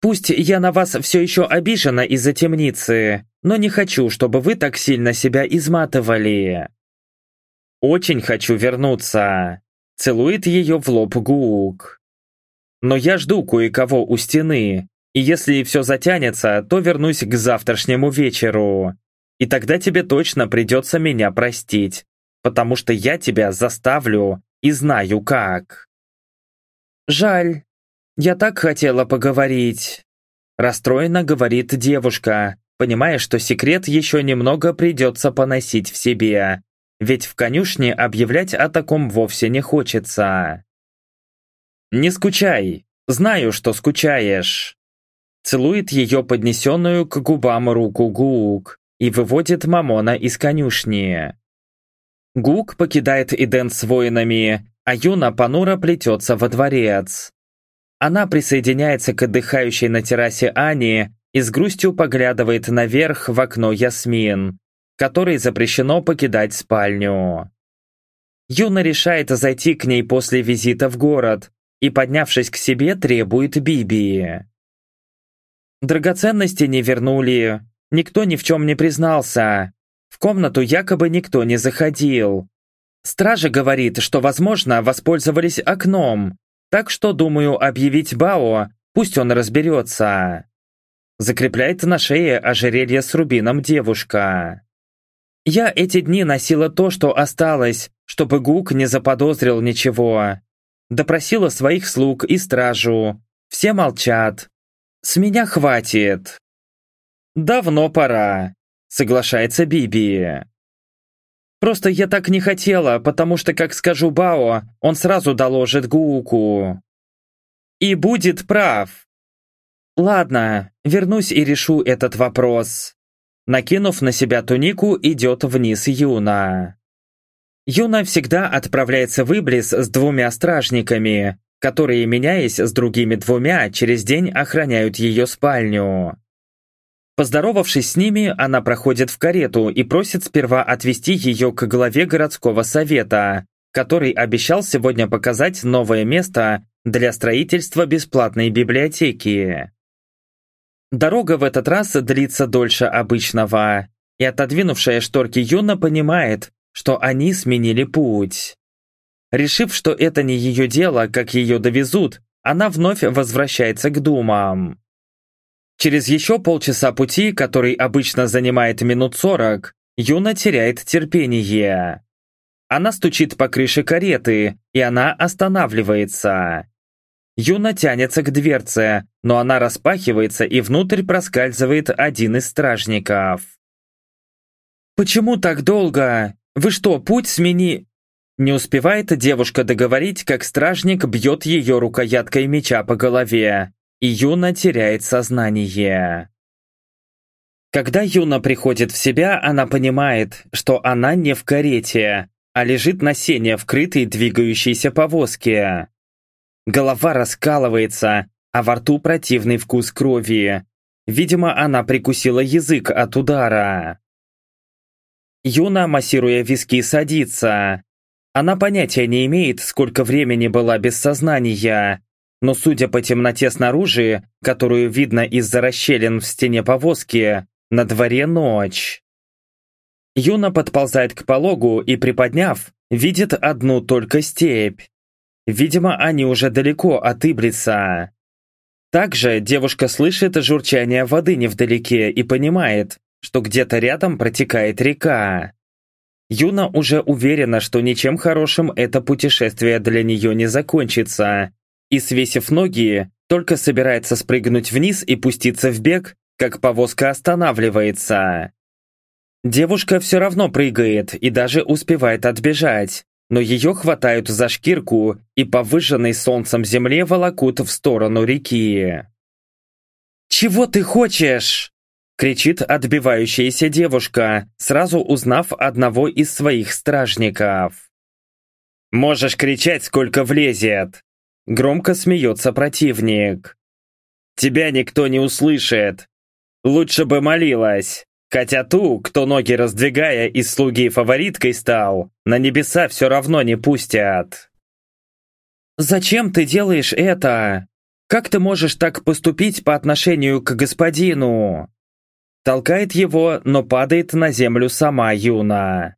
«Пусть я на вас все еще обижена из-за темницы, но не хочу, чтобы вы так сильно себя изматывали». «Очень хочу вернуться», — целует ее в лоб Гук. «Но я жду кое-кого у стены, и если все затянется, то вернусь к завтрашнему вечеру. И тогда тебе точно придется меня простить, потому что я тебя заставлю и знаю как. Жаль, я так хотела поговорить. Расстроенно говорит девушка, понимая, что секрет еще немного придется поносить в себе, ведь в конюшне объявлять о таком вовсе не хочется. «Не скучай, знаю, что скучаешь», целует ее поднесенную к губам руку Гук и выводит Мамона из конюшни. Гук покидает Иден с воинами, а Юна понуро плетется во дворец. Она присоединяется к отдыхающей на террасе Ани и с грустью поглядывает наверх в окно Ясмин, которой запрещено покидать спальню. Юна решает зайти к ней после визита в город и, поднявшись к себе, требует Биби. Драгоценности не вернули, никто ни в чем не признался. В комнату якобы никто не заходил. Стража говорит, что, возможно, воспользовались окном, так что, думаю, объявить Бао, пусть он разберется. Закрепляет на шее ожерелье с рубином девушка. Я эти дни носила то, что осталось, чтобы Гук не заподозрил ничего. Допросила своих слуг и стражу. Все молчат. С меня хватит. Давно пора, соглашается Биби. Просто я так не хотела, потому что, как скажу Бао, он сразу доложит Гуку. И будет прав. Ладно, вернусь и решу этот вопрос. Накинув на себя тунику, идет вниз Юна. Юна всегда отправляется в Иблис с двумя стражниками, которые, меняясь с другими двумя, через день охраняют ее спальню. Поздоровавшись с ними, она проходит в карету и просит сперва отвезти ее к главе городского совета, который обещал сегодня показать новое место для строительства бесплатной библиотеки. Дорога в этот раз длится дольше обычного, и отодвинувшая шторки Юна понимает, что они сменили путь. Решив, что это не ее дело, как ее довезут, она вновь возвращается к думам. Через еще полчаса пути, который обычно занимает минут сорок, Юна теряет терпение. Она стучит по крыше кареты, и она останавливается. Юна тянется к дверце, но она распахивается, и внутрь проскальзывает один из стражников. «Почему так долго? Вы что, путь смени...» Не успевает девушка договорить, как стражник бьет ее рукояткой меча по голове, и Юна теряет сознание. Когда Юна приходит в себя, она понимает, что она не в карете, а лежит на сене, вкрытой двигающейся повозке. Голова раскалывается, а во рту противный вкус крови. Видимо, она прикусила язык от удара. Юна, массируя виски, садится. Она понятия не имеет, сколько времени была без сознания, но судя по темноте снаружи, которую видно из-за расщелин в стене повозки, на дворе ночь. Юна подползает к пологу и, приподняв, видит одну только степь. Видимо, они уже далеко от Иблица. Также девушка слышит журчание воды невдалеке и понимает, что где-то рядом протекает река. Юна уже уверена, что ничем хорошим это путешествие для нее не закончится, и, свесив ноги, только собирается спрыгнуть вниз и пуститься в бег, как повозка останавливается. Девушка все равно прыгает и даже успевает отбежать, но ее хватают за шкирку и по выжженной солнцем земле волокут в сторону реки. «Чего ты хочешь?» кричит отбивающаяся девушка, сразу узнав одного из своих стражников. «Можешь кричать, сколько влезет!» Громко смеется противник. «Тебя никто не услышит. Лучше бы молилась. Хотя ту, кто ноги раздвигая из слуги фавориткой стал, на небеса все равно не пустят». «Зачем ты делаешь это? Как ты можешь так поступить по отношению к господину?» Толкает его, но падает на землю сама Юна.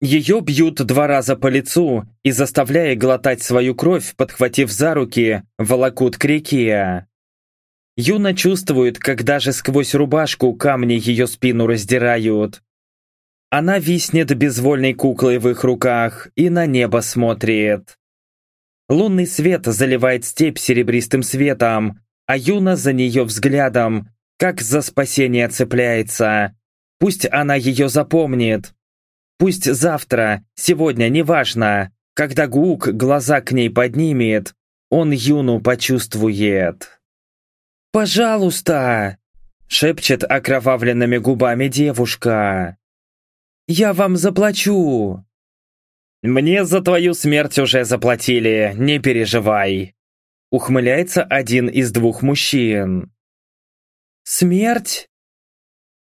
Ее бьют два раза по лицу и, заставляя глотать свою кровь, подхватив за руки, волокут к реке. Юна чувствует, как даже сквозь рубашку камни ее спину раздирают. Она виснет безвольной куклой в их руках и на небо смотрит. Лунный свет заливает степь серебристым светом, а Юна за нее взглядом, как за спасение цепляется. Пусть она ее запомнит. Пусть завтра, сегодня, неважно, когда Гук глаза к ней поднимет, он Юну почувствует. «Пожалуйста!» — шепчет окровавленными губами девушка. «Я вам заплачу!» «Мне за твою смерть уже заплатили, не переживай!» Ухмыляется один из двух мужчин. Смерть?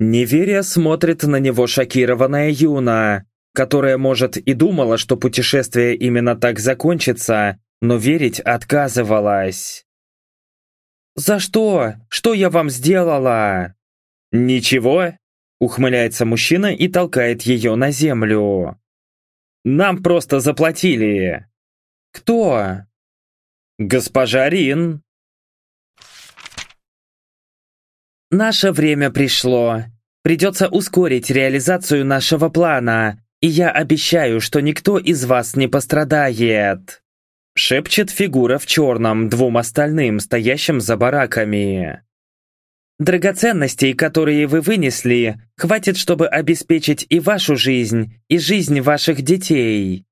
Неверия смотрит на него шокированная Юна, которая, может, и думала, что путешествие именно так закончится, но верить отказывалась. «За что? Что я вам сделала?» «Ничего», — ухмыляется мужчина и толкает ее на землю. «Нам просто заплатили». «Кто?» «Госпожа Рин», Наше время пришло. Придется ускорить реализацию нашего плана, и я обещаю, что никто из вас не пострадает. Шепчет фигура в черном двум остальным, стоящим за бараками. Драгоценностей, которые вы вынесли, хватит, чтобы обеспечить и вашу жизнь, и жизнь ваших детей.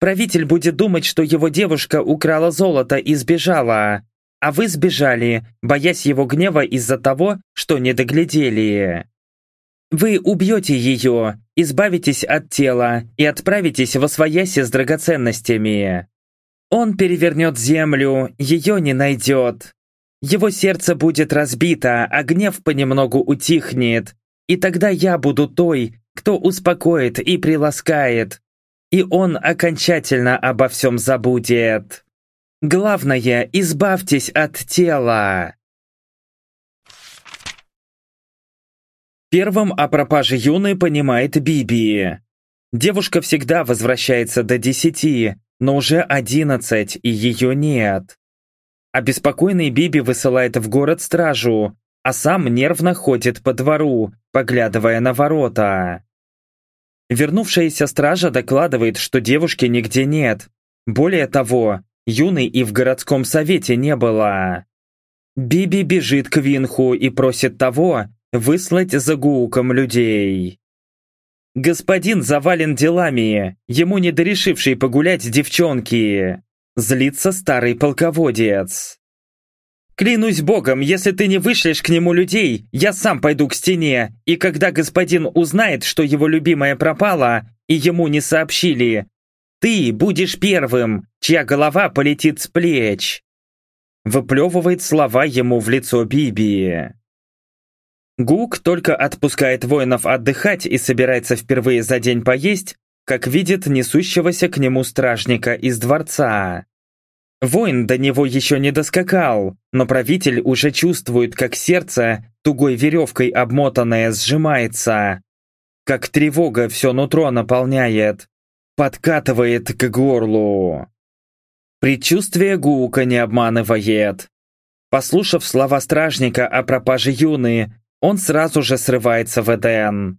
Правитель будет думать, что его девушка украла золото и сбежала, а вы сбежали, боясь его гнева из-за того, что не доглядели. Вы убьете ее, избавитесь от тела и отправитесь во свояси с драгоценностями. Он перевернет землю, ее не найдет. Его сердце будет разбито, а гнев понемногу утихнет. И тогда я буду той, кто успокоит и приласкает. И он окончательно обо всем забудет. Главное, избавьтесь от тела. Первым о пропаже Юны понимает Биби. Девушка всегда возвращается до десяти, но уже одиннадцать, и ее нет. Обеспокоенный Биби высылает в город стражу, а сам нервно ходит по двору, поглядывая на ворота. Вернувшаяся стража докладывает, что девушки нигде нет. Более того, юной и в городском совете не было. Биби бежит к Винху и просит того выслать за Гууком людей. Господин завален делами, ему не дорешивший погулять девчонки. Злится старый полководец. Клянусь богом, если ты не вышлешь к нему людей, я сам пойду к стене, и когда господин узнает, что его любимая пропала, и ему не сообщили, ты будешь первым, чья голова полетит с плеч. Выплевывает слова ему в лицо Биби. Гук только отпускает воинов отдыхать и собирается впервые за день поесть, как видит несущегося к нему стражника из дворца. Воин до него еще не доскакал, но правитель уже чувствует, как сердце, тугой веревкой обмотанное, сжимается. Как тревога все нутро наполняет, подкатывает к горлу. Предчувствие Гука не обманывает. Послушав слова стражника о пропаже Юны, он сразу же срывается в Эден.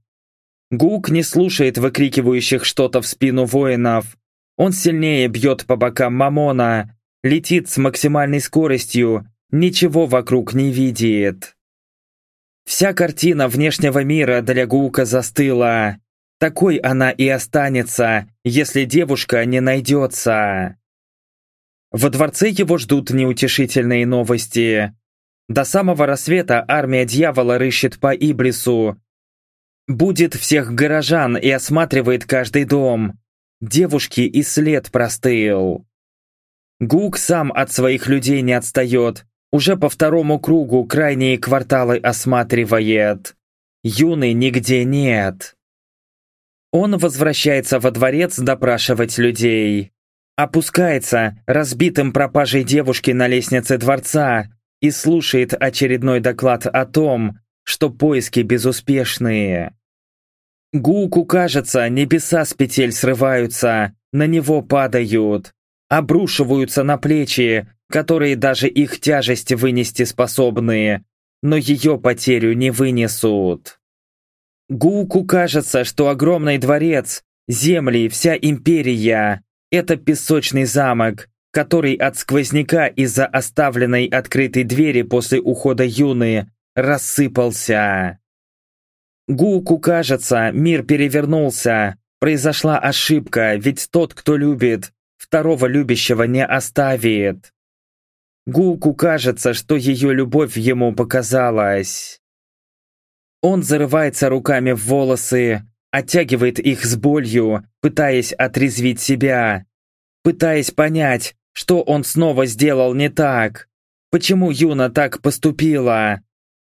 Гук не слушает выкрикивающих что-то в спину воинов. Он сильнее бьет по бокам Мамона, летит с максимальной скоростью, ничего вокруг не видит. Вся картина внешнего мира для Гука застыла. Такой она и останется, если девушка не найдется. Во дворце его ждут неутешительные новости. До самого рассвета армия дьявола рыщет по Ибрису. Будет всех горожан и осматривает каждый дом. Девушки и след простыл. Гук сам от своих людей не отстает. Уже по второму кругу крайние кварталы осматривает. Юны нигде нет. Он возвращается во дворец допрашивать людей. Опускается, разбитым пропажей девушки на лестнице дворца, и слушает очередной доклад о том, что поиски безуспешные. Гуку кажется, небеса с петель срываются, на него падают обрушиваются на плечи, которые даже их тяжесть вынести способны, но ее потерю не вынесут. Гуку кажется, что огромный дворец, земли, вся империя – это песочный замок, который от сквозняка из-за оставленной открытой двери после ухода Юны рассыпался. Гуку кажется, мир перевернулся, произошла ошибка, ведь тот, кто любит, второго любящего не оставит. Гуку кажется, что ее любовь ему показалась. Он зарывается руками в волосы, оттягивает их с болью, пытаясь отрезвить себя, пытаясь понять, что он снова сделал не так, почему Юна так поступила,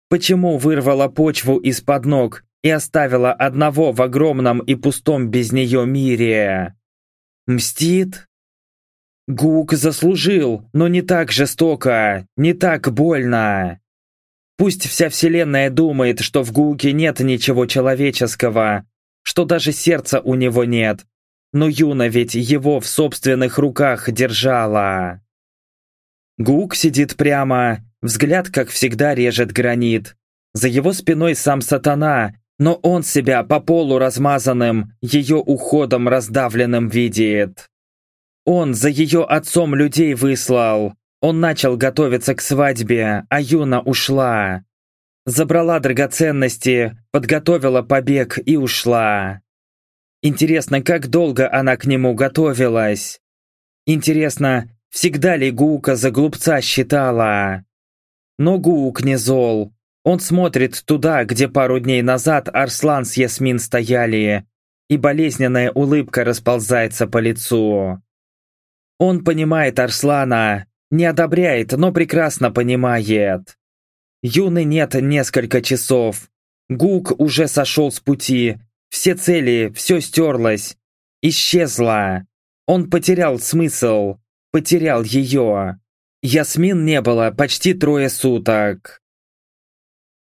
почему вырвала почву из-под ног и оставила одного в огромном и пустом без нее мире. Мстит? Гук заслужил, но не так жестоко, не так больно. Пусть вся вселенная думает, что в Гуке нет ничего человеческого, что даже сердца у него нет, но Юна ведь его в собственных руках держала. Гук сидит прямо, взгляд, как всегда, режет гранит. За его спиной сам сатана, но он себя по полу размазанным, ее уходом раздавленным видит. Он за ее отцом людей выслал. Он начал готовиться к свадьбе, а Юна ушла. Забрала драгоценности, подготовила побег и ушла. Интересно, как долго она к нему готовилась? Интересно, всегда ли Гука за глупца считала? Но Гук не зол. Он смотрит туда, где пару дней назад Арслан с Ясмин стояли, и болезненная улыбка расползается по лицу. Он понимает Арслана, не одобряет, но прекрасно понимает. Юны нет несколько часов. Гук уже сошел с пути. Все цели, все стерлось. Исчезло. Он потерял смысл. Потерял ее. Ясмин не было почти трое суток.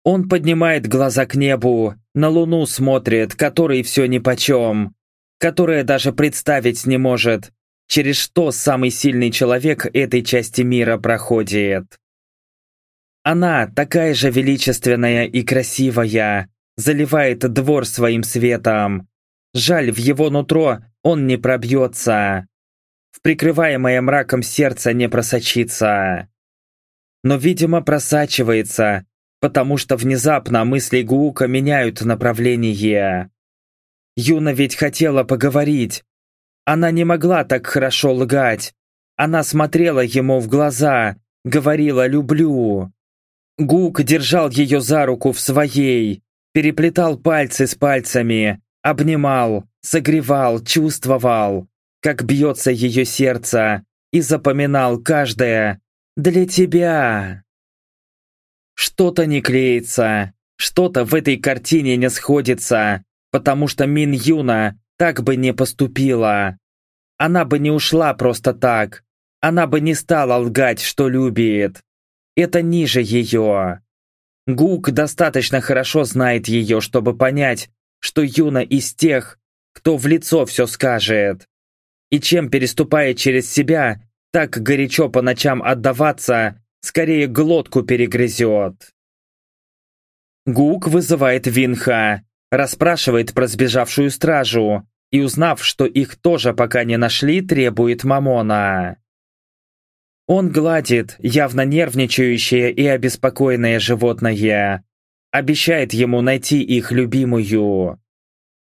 Он поднимает глаза к небу, на луну смотрит, которой все нипочем, которая даже представить не может, через что самый сильный человек этой части мира проходит. Она, такая же величественная и красивая, заливает двор своим светом. Жаль, в его нутро он не пробьется. В прикрываемое мраком сердце не просочится. Но, видимо, просачивается, потому что внезапно мысли Гуука меняют направление. Юна ведь хотела поговорить. Она не могла так хорошо лгать. Она смотрела ему в глаза, говорила «люблю». Гук держал ее за руку в своей, переплетал пальцы с пальцами, обнимал, согревал, чувствовал, как бьется ее сердце, и запоминал каждое «для тебя». Что-то не клеится, что-то в этой картине не сходится, потому что Мин Юна так бы не поступила. Она бы не ушла просто так. Она бы не стала лгать, что любит. Это ниже ее. Гук достаточно хорошо знает ее, чтобы понять, что Юна из тех, кто в лицо все скажет. И чем переступая через себя, так горячо по ночам отдаваться, скорее глотку перегрызет. Гук вызывает Винха, расспрашивает про сбежавшую стражу и, узнав, что их тоже пока не нашли, требует Мамона. Он гладит явно нервничающее и обеспокоенное животное, обещает ему найти их любимую.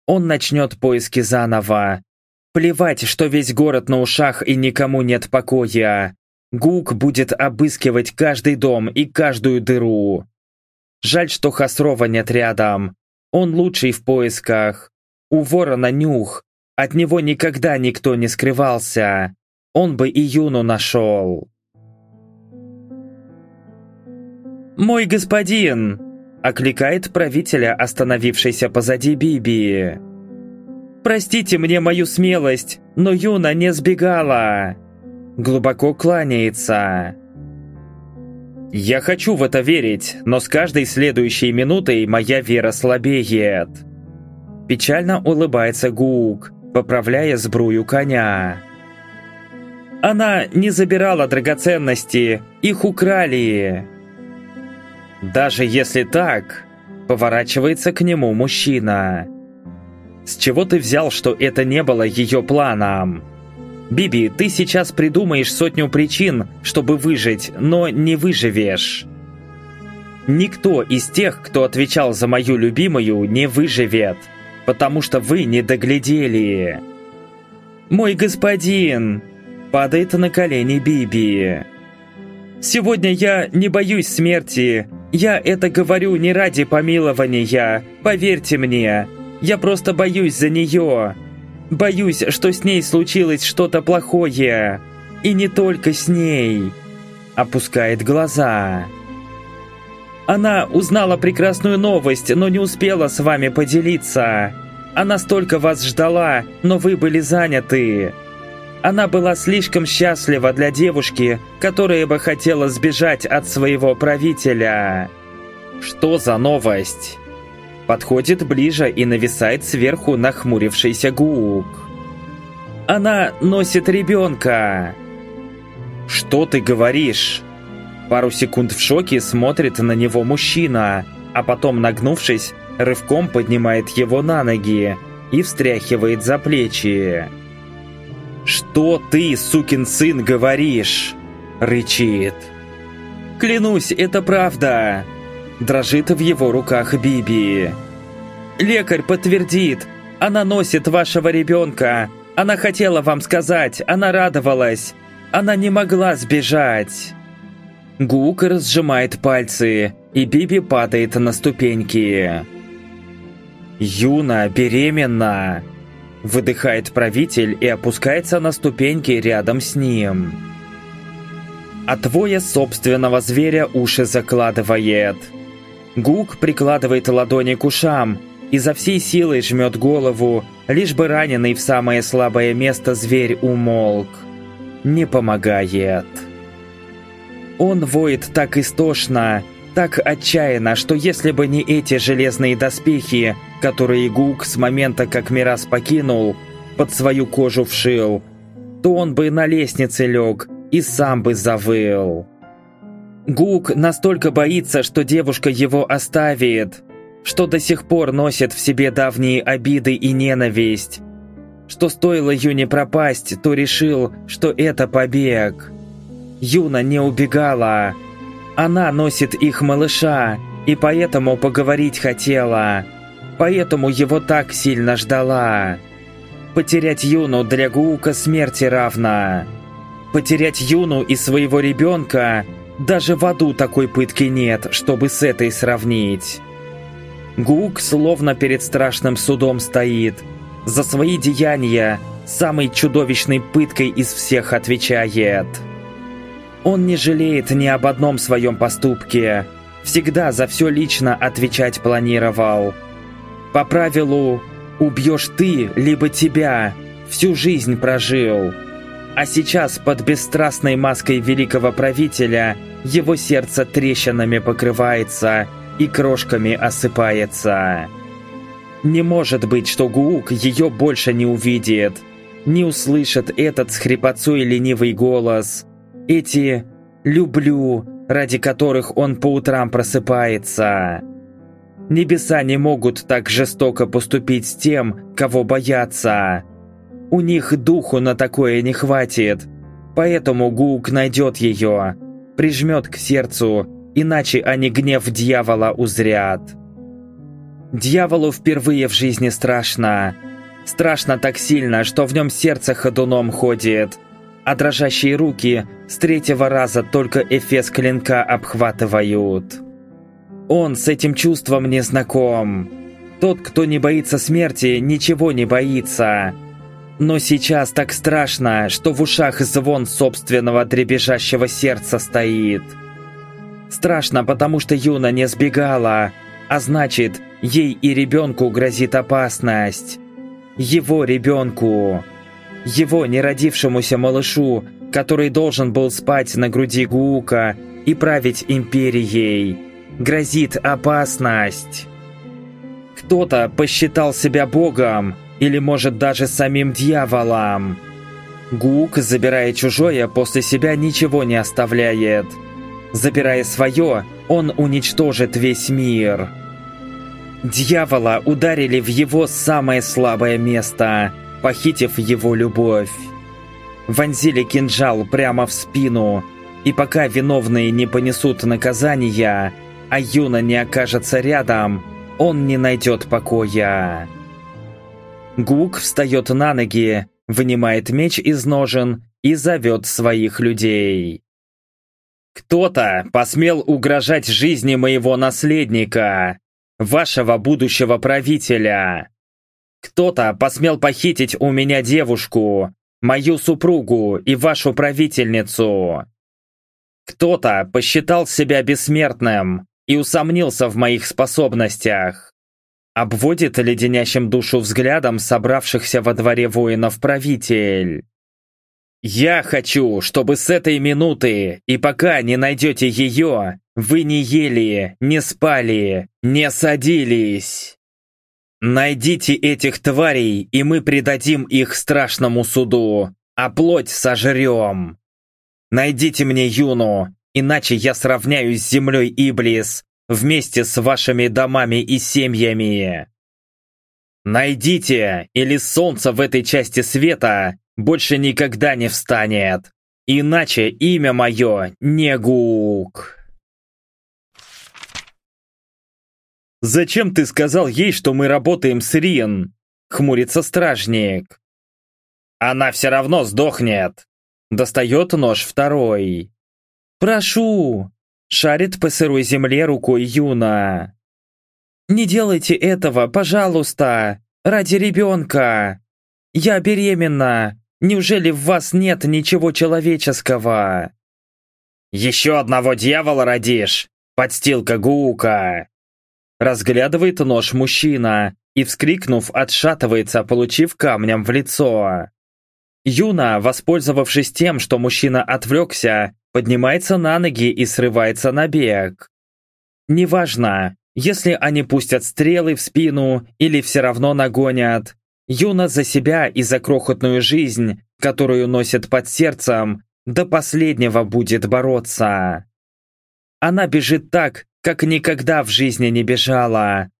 Он начнет поиски заново. Плевать, что весь город на ушах и никому нет покоя. Гук будет обыскивать каждый дом и каждую дыру. Жаль, что Хасрова нет рядом. Он лучший в поисках. У ворона нюх. От него никогда никто не скрывался. Он бы и Юну нашел. «Мой господин!» – окликает правителя, остановившийся позади Биби. «Простите мне мою смелость, но Юна не сбегала!» Глубоко кланяется. «Я хочу в это верить, но с каждой следующей минутой моя вера слабеет». Печально улыбается Гук, поправляя сбрую коня. «Она не забирала драгоценности, их украли!» «Даже если так...» Поворачивается к нему мужчина. «С чего ты взял, что это не было ее планом?» Биби, ты сейчас придумаешь сотню причин, чтобы выжить, но не выживешь. Никто из тех, кто отвечал за мою любимую, не выживет, потому что вы не доглядели. Мой господин! Падает на колени Биби. Сегодня я не боюсь смерти. Я это говорю не ради помилования, поверьте мне. Я просто боюсь за нее. Боюсь, что с ней случилось что-то плохое. И не только с ней. Опускает глаза. Она узнала прекрасную новость, но не успела с вами поделиться. Она столько вас ждала, но вы были заняты. Она была слишком счастлива для девушки, которая бы хотела сбежать от своего правителя. Что за новость? подходит ближе и нависает сверху нахмурившийся Гук. «Она носит ребенка!» «Что ты говоришь?» Пару секунд в шоке смотрит на него мужчина, а потом, нагнувшись, рывком поднимает его на ноги и встряхивает за плечи. «Что ты, сукин сын, говоришь?» — рычит. «Клянусь, это правда!» Дрожит в его руках Биби. «Лекарь подтвердит, она носит вашего ребенка. Она хотела вам сказать, она радовалась. Она не могла сбежать». Гук разжимает пальцы, и Биби падает на ступеньки. «Юна беременна!» Выдыхает правитель и опускается на ступеньки рядом с ним. А твоя собственного зверя уши закладывает – Гук прикладывает ладони к ушам и за всей силой жмет голову, лишь бы раненый в самое слабое место зверь умолк. Не помогает. Он воет так истошно, так отчаянно, что если бы не эти железные доспехи, которые Гук с момента, как Мирас покинул, под свою кожу вшил, то он бы на лестнице лег и сам бы завыл. Гук настолько боится, что девушка его оставит, что до сих пор носит в себе давние обиды и ненависть, что стоило Юне пропасть, то решил, что это побег. Юна не убегала. Она носит их малыша, и поэтому поговорить хотела. Поэтому его так сильно ждала. Потерять Юну для Гуука смерти равна. Потерять Юну и своего ребенка даже в аду такой пытки нет, чтобы с этой сравнить. Гук словно перед страшным судом стоит. За свои деяния самой чудовищной пыткой из всех отвечает. Он не жалеет ни об одном своем поступке. Всегда за все лично отвечать планировал. По правилу «убьешь ты, либо тебя» всю жизнь прожил. А сейчас под бесстрастной маской великого правителя его сердце трещинами покрывается и крошками осыпается. Не может быть, что Гуук ее больше не увидит, не услышит этот с ленивый голос, эти «люблю», ради которых он по утрам просыпается. Небеса не могут так жестоко поступить с тем, кого боятся. У них духу на такое не хватит, поэтому Гук найдет ее, прижмет к сердцу, иначе они гнев дьявола узрят. Дьяволу впервые в жизни страшно. Страшно так сильно, что в нем сердце ходуном ходит, а дрожащие руки с третьего раза только эфес клинка обхватывают. Он с этим чувством не знаком. Тот, кто не боится смерти, ничего не боится. Но сейчас так страшно, что в ушах звон собственного дребезжащего сердца стоит. Страшно, потому что Юна не сбегала, а значит, ей и ребенку грозит опасность. Его ребенку. Его неродившемуся малышу, который должен был спать на груди Гуука и править империей. Грозит опасность. Кто-то посчитал себя богом, или может даже самим дьяволом. Гук, забирая чужое, после себя ничего не оставляет. Забирая свое, он уничтожит весь мир. Дьявола ударили в его самое слабое место, похитив его любовь. Вонзили кинжал прямо в спину, и пока виновные не понесут наказания, а Юна не окажется рядом, он не найдет покоя. Гук встает на ноги, вынимает меч из ножен и зовет своих людей. «Кто-то посмел угрожать жизни моего наследника, вашего будущего правителя. Кто-то посмел похитить у меня девушку, мою супругу и вашу правительницу. Кто-то посчитал себя бессмертным и усомнился в моих способностях. Обводит леденящим душу взглядом собравшихся во дворе воинов правитель. «Я хочу, чтобы с этой минуты, и пока не найдете ее, вы не ели, не спали, не садились. Найдите этих тварей, и мы предадим их страшному суду, а плоть сожрем. Найдите мне Юну, иначе я сравняюсь с землей Иблис вместе с вашими домами и семьями. Найдите, или солнце в этой части света больше никогда не встанет. Иначе имя мое не Гук. «Зачем ты сказал ей, что мы работаем с Рин?» — хмурится стражник. «Она все равно сдохнет!» Достает нож второй. «Прошу, Шарит по сырой земле рукой Юна. «Не делайте этого, пожалуйста! Ради ребенка! Я беременна! Неужели в вас нет ничего человеческого?» «Еще одного дьявола родишь! Подстилка Гука!» Разглядывает нож мужчина и, вскрикнув, отшатывается, получив камнем в лицо. Юна, воспользовавшись тем, что мужчина отвлекся, поднимается на ноги и срывается на бег. Неважно, если они пустят стрелы в спину или все равно нагонят, Юна за себя и за крохотную жизнь которую носит под сердцем, до последнего будет бороться. Она бежит так, как никогда в жизни не бежала.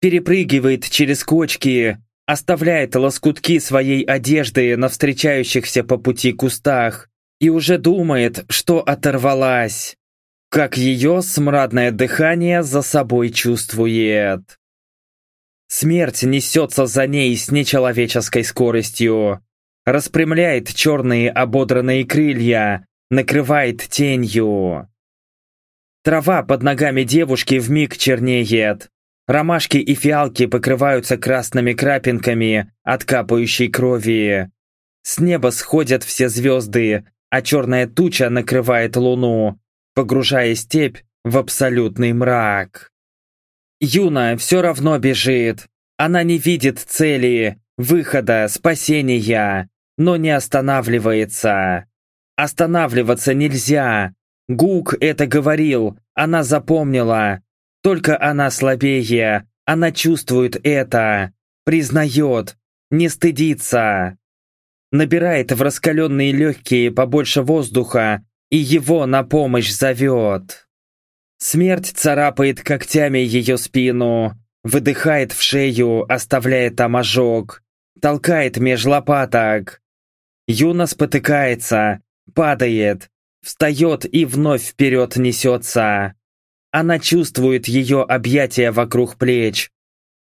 Перепрыгивает через кочки, оставляет лоскутки своей одежды на встречающихся по пути кустах и уже думает, что оторвалась. Как ее смрадное дыхание за собой чувствует. Смерть несется за ней с нечеловеческой скоростью, распрямляет черные ободранные крылья, накрывает тенью. Трава под ногами девушки вмиг чернеет. Ромашки и фиалки покрываются красными крапинками от капающей крови. С неба сходят все звезды, а черная туча накрывает луну, погружая степь в абсолютный мрак. Юна все равно бежит. Она не видит цели, выхода, спасения, но не останавливается. Останавливаться нельзя. Гук это говорил, она запомнила. Только она слабее, она чувствует это, признает, не стыдится. Набирает в раскаленные легкие побольше воздуха и его на помощь зовет. Смерть царапает когтями ее спину, выдыхает в шею, оставляя там ожог, толкает меж лопаток. Юна спотыкается, падает, встает и вновь вперед несется. Она чувствует ее объятия вокруг плеч,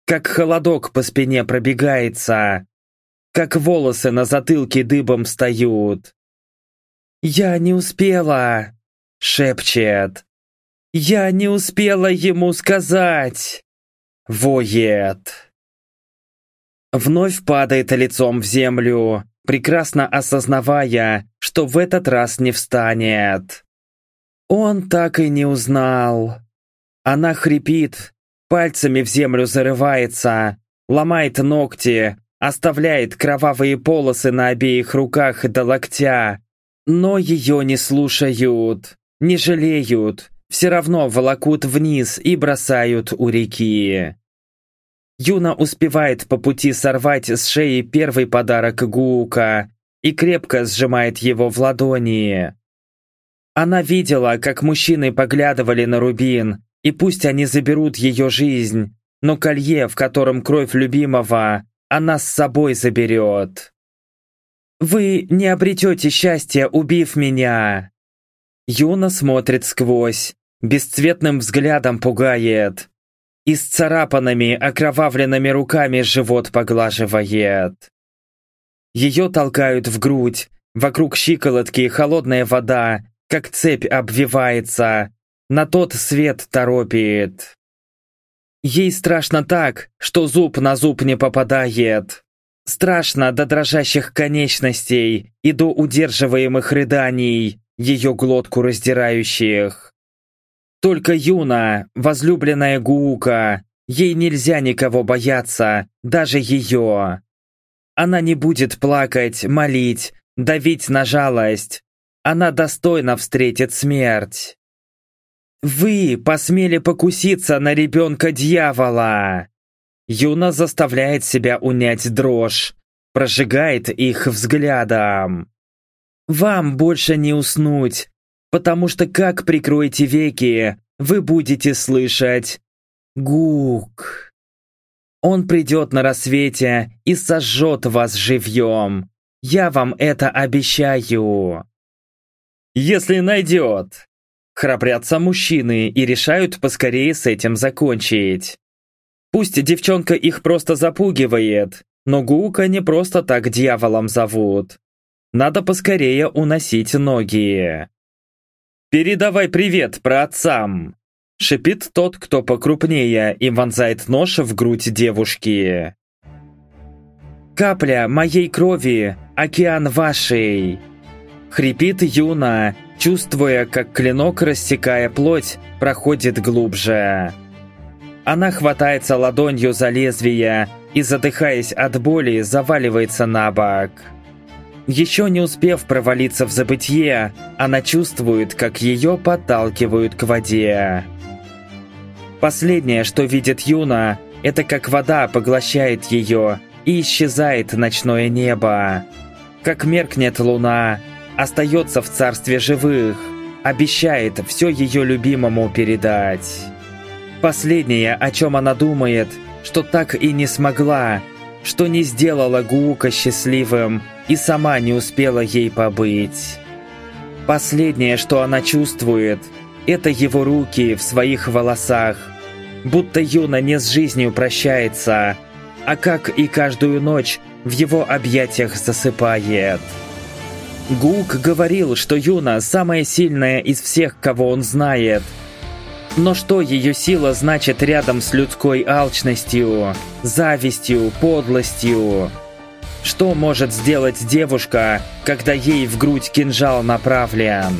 как холодок по спине пробегается, как волосы на затылке дыбом встают. «Я не успела!» — шепчет. «Я не успела ему сказать!» Воет. Вновь падает лицом в землю, прекрасно осознавая, что в этот раз не встанет. Он так и не узнал. Она хрипит, пальцами в землю зарывается, ломает ногти, оставляет кровавые полосы на обеих руках до локтя. Но ее не слушают, не жалеют, все равно волокут вниз и бросают у реки. Юна успевает по пути сорвать с шеи первый подарок Гуука и крепко сжимает его в ладони. Она видела, как мужчины поглядывали на Рубин, и пусть они заберут ее жизнь, но колье, в котором кровь любимого, она с собой заберет. «Вы не обретете счастья, убив меня!» Юна смотрит сквозь, бесцветным взглядом пугает. И с царапанными, окровавленными руками живот поглаживает. Ее толкают в грудь, вокруг щиколотки холодная вода, как цепь обвивается, на тот свет торопит. Ей страшно так, что зуб на зуб не попадает. Страшно до дрожащих конечностей и до удерживаемых рыданий, ее глотку раздирающих. Только Юна, возлюбленная Гуука, ей нельзя никого бояться, даже ее. Она не будет плакать, молить, давить на жалость. Она достойно встретит смерть. Вы посмели покуситься на ребенка дьявола. Юна заставляет себя унять дрожь, прожигает их взглядом. Вам больше не уснуть, потому что как прикроете веки, вы будете слышать гук. Он придет на рассвете и сожжет вас живьем. Я вам это обещаю. Если найдет. Храбрятся мужчины и решают поскорее с этим закончить. Пусть девчонка их просто запугивает, но Гука не просто так дьяволом зовут. Надо поскорее уносить ноги. «Передавай привет про отцам!» Шипит тот, кто покрупнее, и вонзает нож в грудь девушки. «Капля моей крови, океан вашей!» Хрипит Юна, чувствуя, как клинок, рассекая плоть, проходит глубже. Она хватается ладонью за лезвие и, задыхаясь от боли, заваливается на бок. Еще не успев провалиться в забытье, она чувствует, как ее подталкивают к воде. Последнее, что видит Юна, это как вода поглощает ее и исчезает ночное небо. Как меркнет луна, остается в царстве живых, обещает все ее любимому передать. Последнее, о чем она думает, что так и не смогла, что не сделала Гуука счастливым и сама не успела ей побыть. Последнее, что она чувствует, это его руки в своих волосах, будто Юна не с жизнью прощается, а как и каждую ночь в его объятиях засыпает. Гук говорил, что Юна самая сильная из всех, кого он знает. Но что ее сила значит рядом с людской алчностью, завистью, подлостью? Что может сделать девушка, когда ей в грудь кинжал направлен?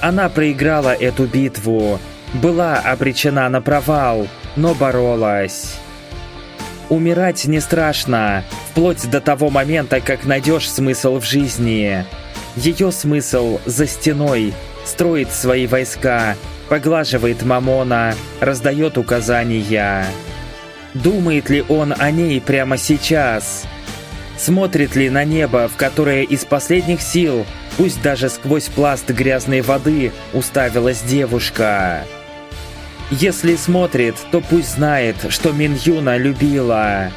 Она проиграла эту битву, была обречена на провал, но боролась. Умирать не страшно, вплоть до того момента, как найдешь смысл в жизни. Ее смысл за стеной, строит свои войска, поглаживает Мамона, раздает указания. Думает ли он о ней прямо сейчас? Смотрит ли на небо, в которое из последних сил, пусть даже сквозь пласт грязной воды, уставилась девушка? Если смотрит, то пусть знает, что Минюна любила.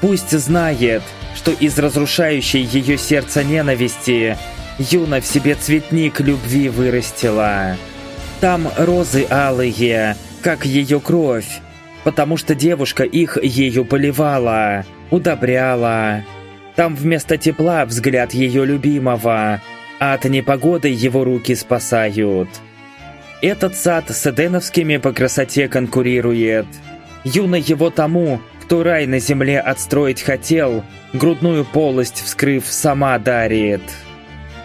Пусть знает, что из разрушающей ее сердце ненависти Юна в себе цветник любви вырастила. Там розы алые, как ее кровь, потому что девушка их ею поливала, удобряла. Там вместо тепла взгляд ее любимого, а от непогоды его руки спасают. Этот сад с Эденовскими по красоте конкурирует. Юно его тому, кто рай на земле отстроить хотел, грудную полость вскрыв сама дарит.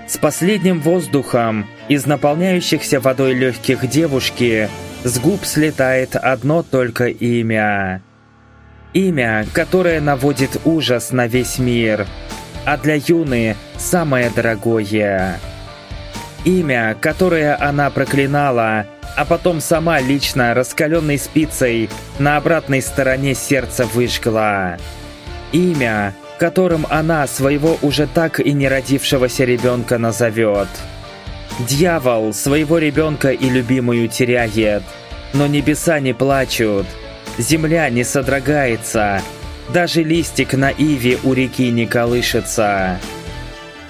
С последним воздухом из наполняющихся водой легких девушки с губ слетает одно только имя. Имя, которое наводит ужас на весь мир, а для Юны самое дорогое. Имя, которое она проклинала, а потом сама лично раскаленной спицей на обратной стороне сердца выжгла. Имя, которым она своего уже так и не родившегося ребенка назовет. Дьявол своего ребенка и любимую теряет, но небеса не плачут, земля не содрогается, даже листик на иве у реки не колышется.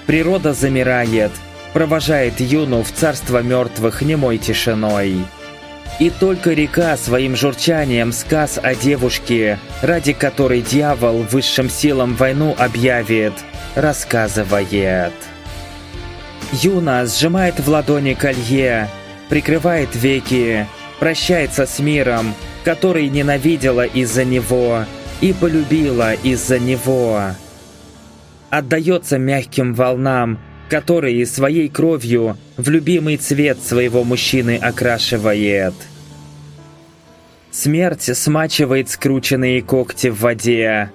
Природа замирает, провожает Юну в царство мертвых немой тишиной. И только река своим журчанием сказ о девушке, ради которой дьявол высшим силам войну объявит, рассказывает. Юна сжимает в ладони колье, прикрывает веки, прощается с миром, который ненавидела из-за него и полюбила из-за него. Отдается мягким волнам, которые своей кровью в любимый цвет своего мужчины окрашивает. Смерть смачивает скрученные когти в воде,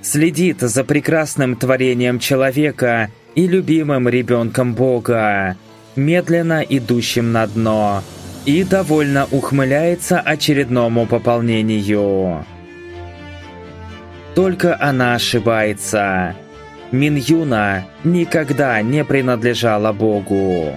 следит за прекрасным творением человека и любимым ребенком Бога, медленно идущим на дно, и довольно ухмыляется очередному пополнению. Только она ошибается. Минюна никогда не принадлежала Богу.